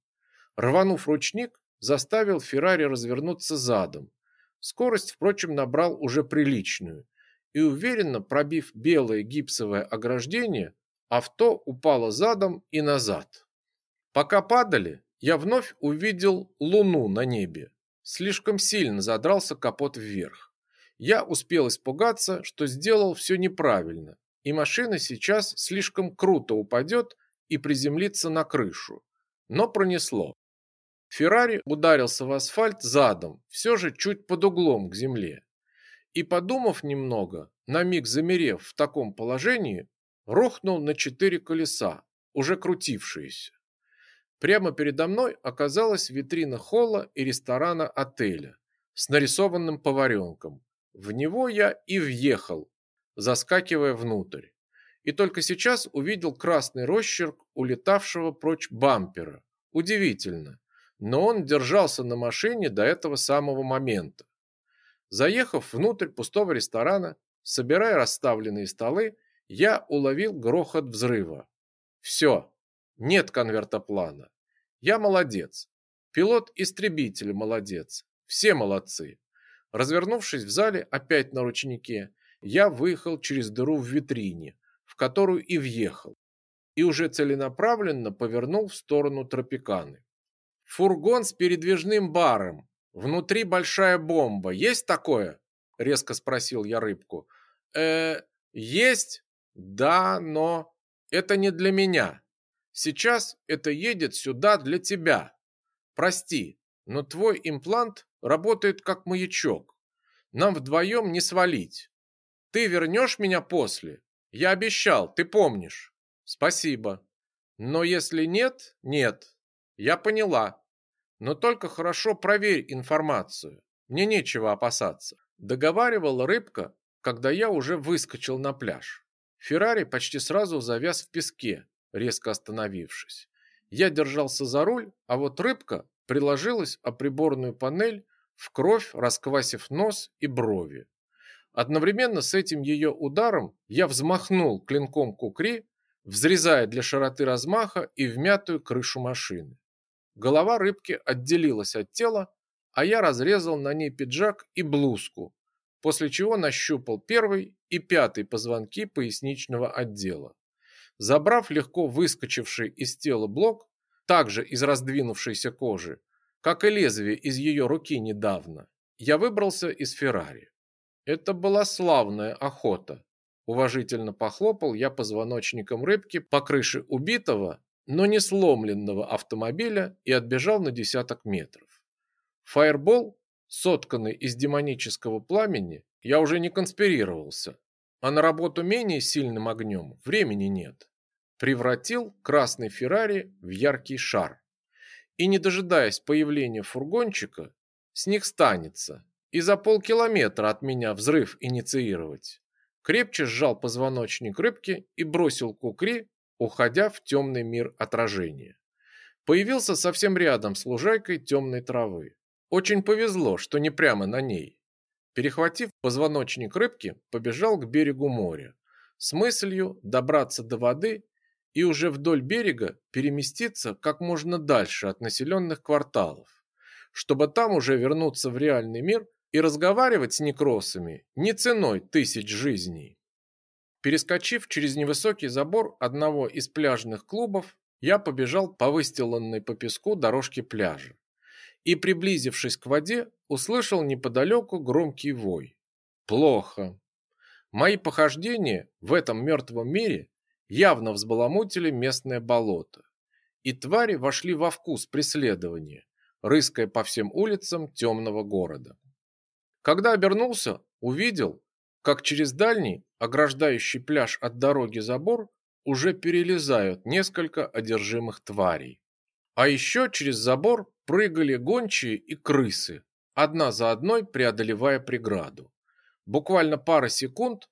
Рванув ручник, заставил Феррари развернуться задом. Скорость, впрочем, набрал уже приличную. И уверенно пробив белое гипсовое ограждение, Авто упало задом и назад. Пока падали, я вновь увидел луну на небе. Слишком сильно задрался капот вверх. Я успел испугаться, что сделал все неправильно, и машина сейчас слишком круто упадет и приземлится на крышу. Но пронесло. Феррари ударился в асфальт задом, все же чуть под углом к земле. И подумав немного, на миг замерев в таком положении, рухнул на четыре колеса, уже крутившиеся. Прямо передо мной оказалась витрина холла и ресторана отеля с нарисованным поваренком. В него я и въехал, заскакивая внутрь. И только сейчас увидел красный росчерк улетавшего прочь бампера, Удивительно, но он держался на машине до этого самого момента. Заехав внутрь пустого ресторана, собирая расставленные столы, я уловил грохот взрыва. Все, нет конвертоплана. Я молодец. Пилот истребителя молодец. Все молодцы. Развернувшись в зале опять на ручнике, я выехал через дыру в витрине, в которую и въехал, и уже целенаправленно повернул в сторону Тропиканы. Фургон с передвижным баром. Внутри большая бомба. Есть такое? резко спросил я рыбку. Э, есть? Да, но это не для меня. Сейчас это едет сюда для тебя. Прости, но твой имплант работает как маячок. Нам вдвоем не свалить. Ты вернешь меня после? Я обещал, ты помнишь. Спасибо. Но если нет, нет. Я поняла. Но только хорошо проверь информацию. Мне нечего опасаться. Договаривал рыбка, когда я уже выскочил на пляж. Феррари почти сразу завяз в песке, резко остановившись. Я держался за руль, а вот рыбка приложилась о приборную панель, в кровь расквасив нос и брови. Одновременно с этим ее ударом я взмахнул клинком кукри, взрезая для широты размаха и вмятую крышу машины. Голова рыбки отделилась от тела, а я разрезал на ней пиджак и блузку, после чего нащупал первый и пятый позвонки поясничного отдела. Забрав легко выскочивший из тела блок, также из раздвинувшейся кожи, как и лезвие из ее руки недавно, я выбрался из Феррари. Это была славная охота. Уважительно похлопал я позвоночником рыбки по крыше убитого, но не сломленного автомобиля и отбежал на десяток метров. Фаербол, сотканный из демонического пламени, я уже не конспирировался, а на работу менее сильным огнем времени нет. Превратил красный Феррари в яркий шар. И не дожидаясь появления фургончика, с них станется и за полкилометра от меня взрыв инициировать. Крепче сжал позвоночник рыбки и бросил кукри, уходя в темный мир отражения. Появился совсем рядом с лужайкой темной травы. Очень повезло, что не прямо на ней. Перехватив позвоночник рыбки, побежал к берегу моря с мыслью добраться до воды и уже вдоль берега переместиться как можно дальше от населенных кварталов, чтобы там уже вернуться в реальный мир и разговаривать с некросами не ценой тысяч жизней. Перескочив через невысокий забор одного из пляжных клубов, я побежал по выстиланной по песку дорожке пляжа и, приблизившись к воде, услышал неподалеку громкий вой. Плохо. Мои похождения в этом мертвом мире явно взбаламутили местное болото, и твари вошли во вкус преследования, рыская по всем улицам темного города. Когда обернулся, увидел, как через дальний, ограждающий пляж от дороги забор, уже перелезают несколько одержимых тварей. А еще через забор прыгали гончие и крысы, одна за одной преодолевая преграду. Буквально пара секунд,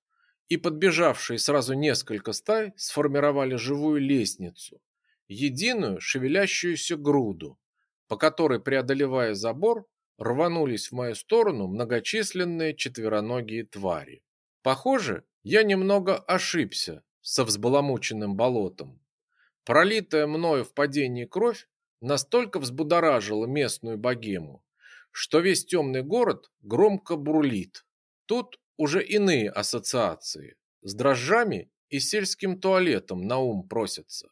и подбежавшие сразу несколько стай сформировали живую лестницу, единую шевелящуюся груду, по которой, преодолевая забор, рванулись в мою сторону многочисленные четвероногие твари. Похоже, я немного ошибся со взбаламученным болотом. Пролитая мною в падении кровь настолько взбудоражила местную богему, что весь темный город громко бурлит. Тут уже иные ассоциации. С дрожжами и сельским туалетом на ум просятся.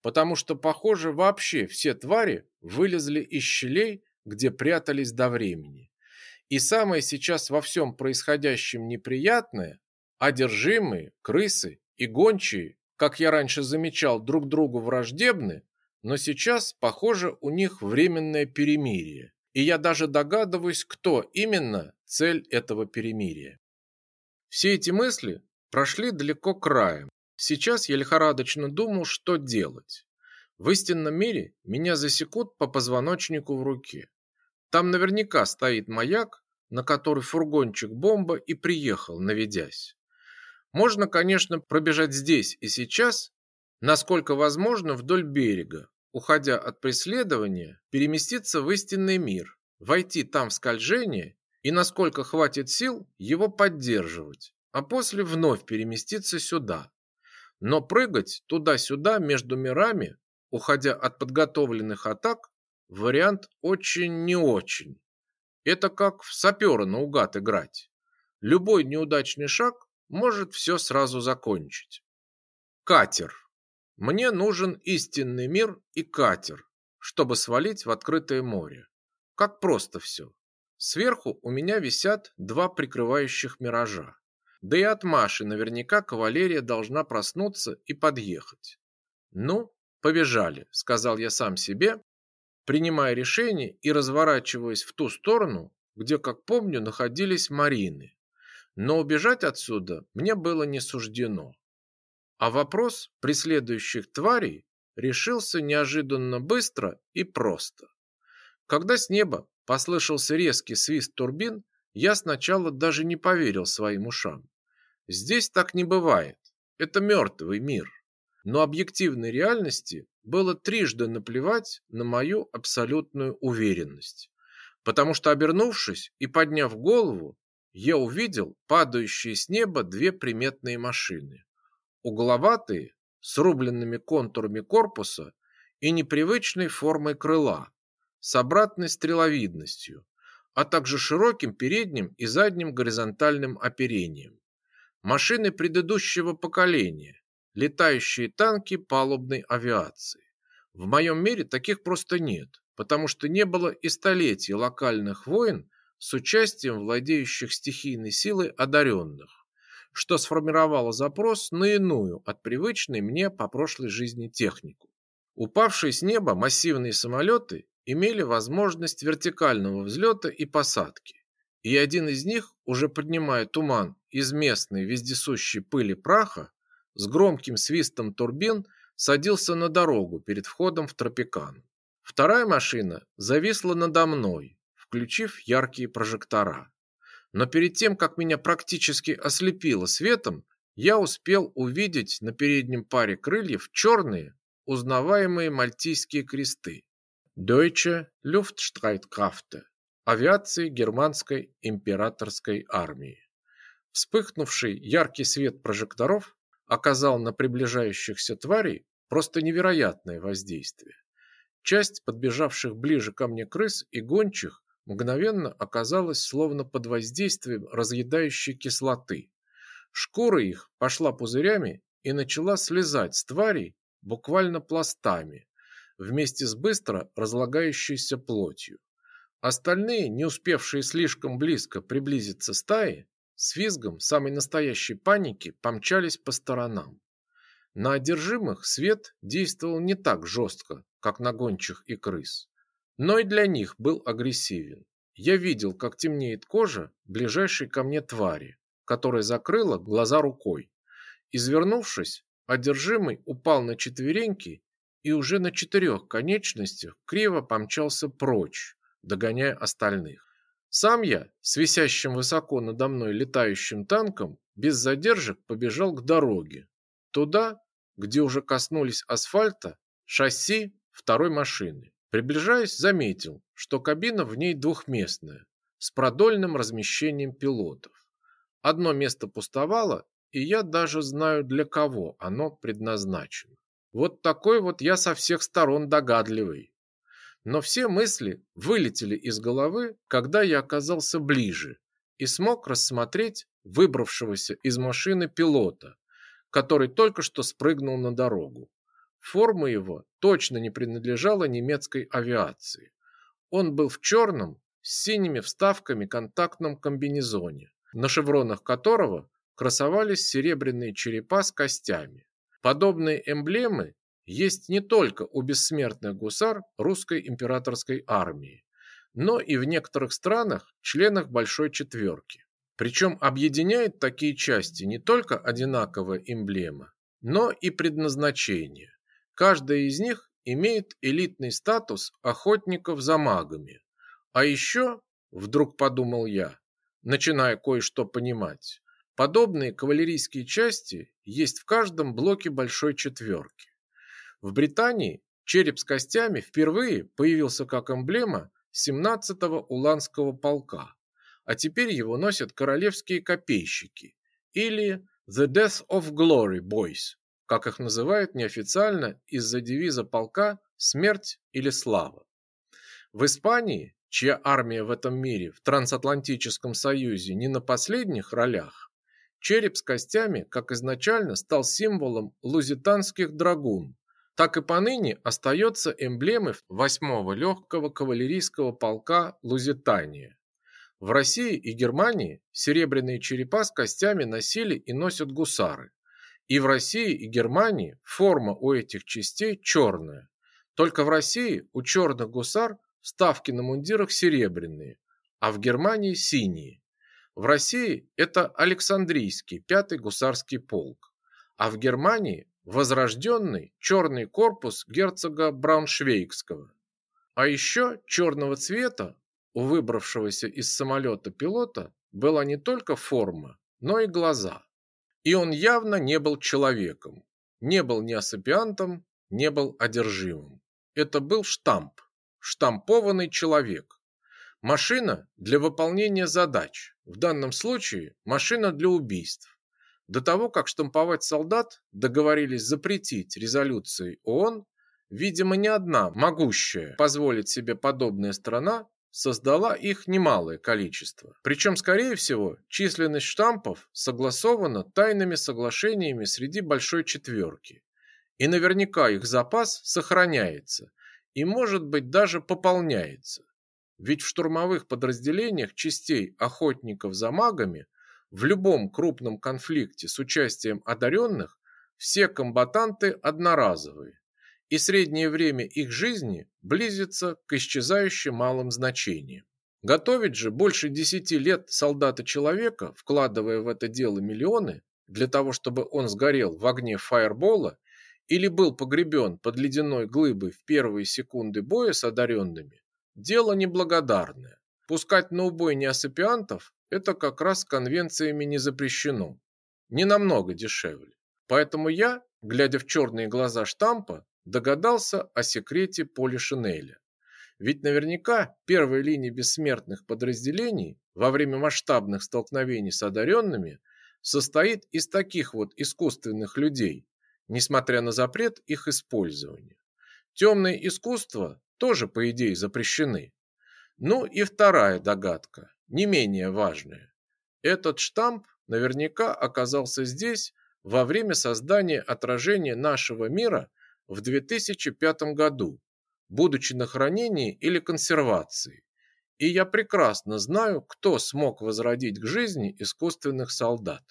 Потому что, похоже, вообще все твари вылезли из щелей где прятались до времени. И самое сейчас во всем происходящем неприятное – одержимые, крысы и гончие, как я раньше замечал, друг другу враждебны, но сейчас, похоже, у них временное перемирие. И я даже догадываюсь, кто именно цель этого перемирия. Все эти мысли прошли далеко краем. Сейчас я лихорадочно думал, что делать. В истинном мире меня засекут по позвоночнику в руке. Там наверняка стоит маяк, на который фургончик-бомба и приехал, наведясь. Можно, конечно, пробежать здесь и сейчас, насколько возможно, вдоль берега, уходя от преследования, переместиться в истинный мир, войти там в скольжение и, насколько хватит сил, его поддерживать, а после вновь переместиться сюда. Но прыгать туда-сюда между мирами, уходя от подготовленных атак, вариант очень не очень. Это как в сапера наугад играть. Любой неудачный шаг может все сразу закончить. Катер. Мне нужен истинный мир и катер, чтобы свалить в открытое море. Как просто все. Сверху у меня висят два прикрывающих миража. Да и от Маши наверняка кавалерия должна проснуться и подъехать. Ну, побежали, сказал я сам себе, принимая решение и разворачиваясь в ту сторону, где, как помню, находились Марины. Но убежать отсюда мне было не суждено. А вопрос преследующих тварей решился неожиданно быстро и просто. Когда с неба послышался резкий свист турбин, я сначала даже не поверил своим ушам. Здесь так не бывает. Это мертвый мир. Но объективной реальности было трижды наплевать на мою абсолютную уверенность. Потому что, обернувшись и подняв голову, я увидел падающие с неба две приметные машины. Угловатые, с рубленными контурами корпуса и непривычной формой крыла, с обратной стреловидностью, а также широким передним и задним горизонтальным оперением. Машины предыдущего поколения, летающие танки палубной авиации. В моем мире таких просто нет, потому что не было и столетий локальных войн с участием владеющих стихийной силой одаренных, что сформировало запрос на иную от привычной мне по прошлой жизни технику. Упавшие с неба массивные самолеты имели возможность вертикального взлета и посадки, и один из них, уже поднимая туман из местной вездесущей пыли праха, с громким свистом турбин садился на дорогу перед входом в Тропикан. Вторая машина зависла надо мной, включив яркие прожектора. Но перед тем, как меня практически ослепило светом, я успел увидеть на переднем паре крыльев черные, узнаваемые мальтийские кресты. Deutsche Luftstreitkräfte авиации германской императорской армии. Вспыхнувший яркий свет прожекторов оказал на приближающихся тварей просто невероятное воздействие. Часть подбежавших ближе ко мне крыс и гончих мгновенно оказалась словно под воздействием разъедающей кислоты. Шкура их пошла пузырями и начала слезать с тварей буквально пластами, вместе с быстро разлагающейся плотью. Остальные, не успевшие слишком близко приблизиться стаи, с визгом самой настоящей паники помчались по сторонам. На одержимых свет действовал не так жестко, как на гончих и крыс но и для них был агрессивен. Я видел, как темнеет кожа ближайшей ко мне твари, которая закрыла глаза рукой. Извернувшись, одержимый упал на четвереньки и уже на четырех конечностях криво помчался прочь, догоняя остальных. Сам я, с висящим высоко надо мной летающим танком, без задержек побежал к дороге, туда, где уже коснулись асфальта шасси второй машины. Приближаясь, заметил, что кабина в ней двухместная, с продольным размещением пилотов. Одно место пустовало, и я даже знаю, для кого оно предназначено. Вот такой вот я со всех сторон догадливый. Но все мысли вылетели из головы, когда я оказался ближе и смог рассмотреть выбравшегося из машины пилота, который только что спрыгнул на дорогу. Форма его точно не принадлежала немецкой авиации. Он был в черном с синими вставками контактном комбинезоне, на шевронах которого красовались серебряные черепа с костями. Подобные эмблемы есть не только у бессмертных гусар русской императорской армии, но и в некоторых странах, членах Большой Четверки. Причем объединяет такие части не только одинаковая эмблема, но и предназначение. Каждая из них имеет элитный статус охотников за магами. А еще, вдруг подумал я, начиная кое-что понимать, подобные кавалерийские части есть в каждом блоке большой четверки. В Британии Череп с костями впервые появился как эмблема 17-го Уланского полка, а теперь его носят королевские копейщики или The Death of Glory Boys, как их называют неофициально из-за девиза полка «Смерть или слава». В Испании, чья армия в этом мире в трансатлантическом союзе не на последних ролях, череп с костями, как изначально, стал символом лузитанских драгун, так и поныне остается эмблемой 8-го легкого кавалерийского полка Лузитания. В России и Германии серебряные черепа с костями носили и носят гусары. И в России и Германии форма у этих частей черная. Только в России у черных гусар вставки на мундирах серебряные, а в Германии синие. В России это Александрийский пятый гусарский полк, а в Германии возрожденный черный корпус герцога Брауншвейгского. А еще черного цвета у выбравшегося из самолета пилота была не только форма, но и глаза. И он явно не был человеком, не был неосапиантом, не был одержимым. Это был штамп, штампованный человек. Машина для выполнения задач, в данном случае машина для убийств. До того, как штамповать солдат, договорились запретить резолюцией ООН, видимо, не одна могущая позволить себе подобная страна создала их немалое количество. Причем, скорее всего, численность штампов согласована тайными соглашениями среди Большой Четверки. И наверняка их запас сохраняется и, может быть, даже пополняется. Ведь в штурмовых подразделениях частей охотников за магами в любом крупном конфликте с участием одаренных все комбатанты одноразовые, и среднее время их жизни близится к исчезающе малым значениям. Готовить же больше десяти лет солдата-человека, вкладывая в это дело миллионы, для того, чтобы он сгорел в огне фаербола или был погребен под ледяной глыбой в первые секунды боя с одаренными, дело неблагодарное. Пускать на убой неосапиантов это как раз конвенциями не запрещено. Не намного дешевле. Поэтому я, глядя в черные глаза штампа, догадался о секрете Поли Шинеля. Ведь наверняка первая линия бессмертных подразделений во время масштабных столкновений с одаренными состоит из таких вот искусственных людей, несмотря на запрет их использования. Темные искусства тоже, по идее, запрещены. Ну и вторая догадка не менее важное. Этот штамп наверняка оказался здесь во время создания отражения нашего мира в 2005 году, будучи на хранении или консервации. И я прекрасно знаю, кто смог возродить к жизни искусственных солдат.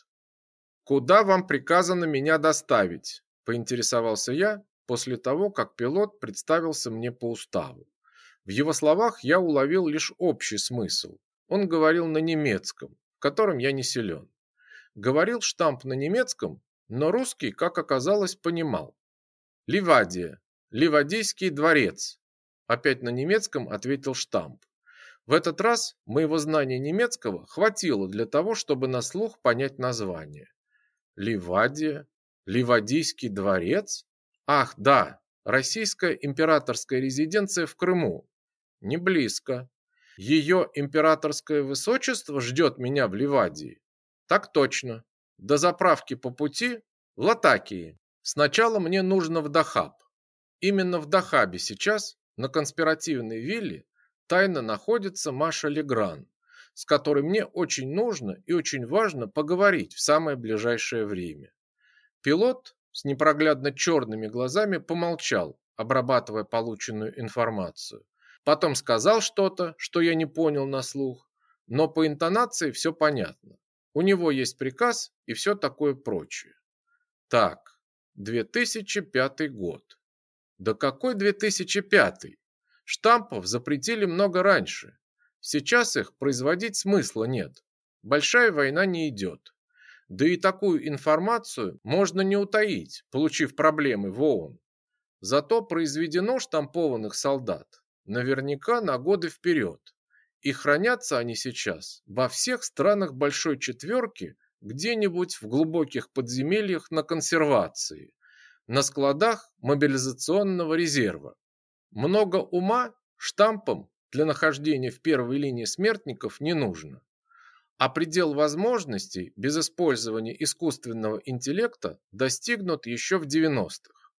«Куда вам приказано меня доставить?» – поинтересовался я после того, как пилот представился мне по уставу. В его словах я уловил лишь общий смысл, он говорил на немецком, в котором я не силен. Говорил штамп на немецком, но русский, как оказалось, понимал. Ливадия, Ливадийский дворец. Опять на немецком ответил штамп. В этот раз моего знания немецкого хватило для того, чтобы на слух понять название. Ливадия, Ливадийский дворец? Ах, да, российская императорская резиденция в Крыму. Не близко. Ее императорское высочество ждет меня в Ливадии. Так точно. До заправки по пути в Латакии. Сначала мне нужно в Дахаб. Именно в Дахабе сейчас, на конспиративной вилле, тайно находится Маша Легран, с которой мне очень нужно и очень важно поговорить в самое ближайшее время. Пилот с непроглядно черными глазами помолчал, обрабатывая полученную информацию. Потом сказал что-то, что я не понял на слух, но по интонации все понятно. У него есть приказ и все такое прочее. Так, 2005 год. Да какой 2005? Штампов запретили много раньше. Сейчас их производить смысла нет. Большая война не идет. Да и такую информацию можно не утаить, получив проблемы в ООН. Зато произведено штампованных солдат наверняка на годы вперед. И хранятся они сейчас во всех странах Большой Четверки где-нибудь в глубоких подземельях на консервации. на складах мобилизационного резерва. Много ума штампом для нахождения в первой линии смертников не нужно. А предел возможностей без использования искусственного интеллекта достигнут еще в 90-х.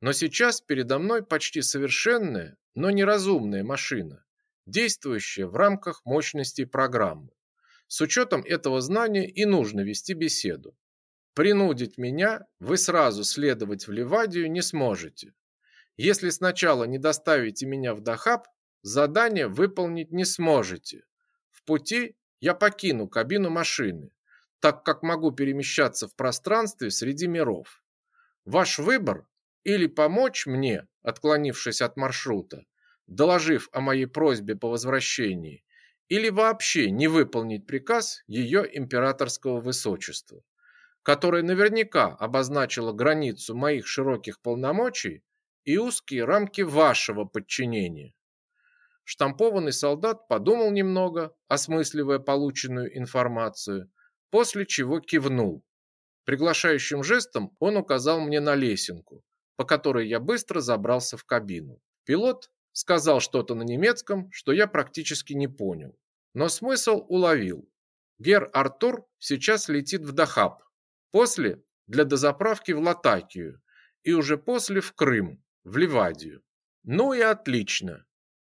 Но сейчас передо мной почти совершенная, но неразумная машина, действующая в рамках мощностей программы. С учетом этого знания и нужно вести беседу. Принудить меня вы сразу следовать в Ливадию не сможете. Если сначала не доставите меня в Дахаб, задание выполнить не сможете. В пути я покину кабину машины, так как могу перемещаться в пространстве среди миров. Ваш выбор или помочь мне, отклонившись от маршрута, доложив о моей просьбе по возвращении, или вообще не выполнить приказ ее императорского высочества, которое наверняка обозначило границу моих широких полномочий и узкие рамки вашего подчинения. Штампованный солдат подумал немного, осмысливая полученную информацию, после чего кивнул. Приглашающим жестом он указал мне на лесенку, по которой я быстро забрался в кабину. Пилот сказал что-то на немецком, что я практически не понял, но смысл уловил. Гер Артур сейчас летит в Дахаб, после для дозаправки в Латакию и уже после в Крым, в Ливадию. Ну и отлично.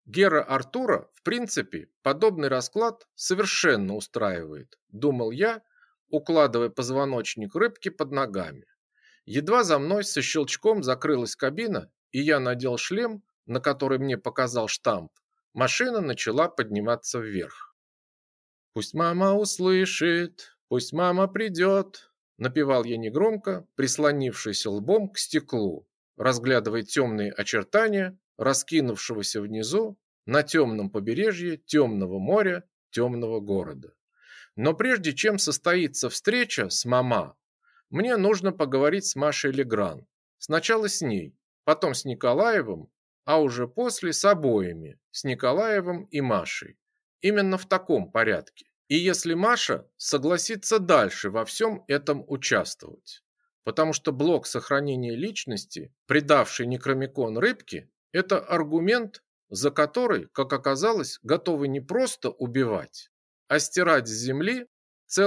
Гера Артура, в принципе, подобный расклад совершенно устраивает, думал я, укладывая позвоночник рыбки под ногами. Едва за мной со щелчком закрылась кабина, и я надел шлем, на который мне показал штамп. Машина начала подниматься вверх. «Пусть мама услышит, пусть мама придет», напевал я негромко, прислонившись лбом к стеклу, разглядывая темные очертания раскинувшегося внизу на темном побережье темного моря, темного города. Но прежде чем состоится встреча с мама, мне нужно поговорить с Машей Легран. Сначала с ней, потом с Николаевым, а уже после с обоими, с Николаевым и Машей. Именно в таком порядке. И если Маша согласится дальше во всем этом участвовать. Потому что блок сохранения личности, предавший Некромикон рыбке, это аргумент, за который, как оказалось, готовы не просто убивать, а стирать с земли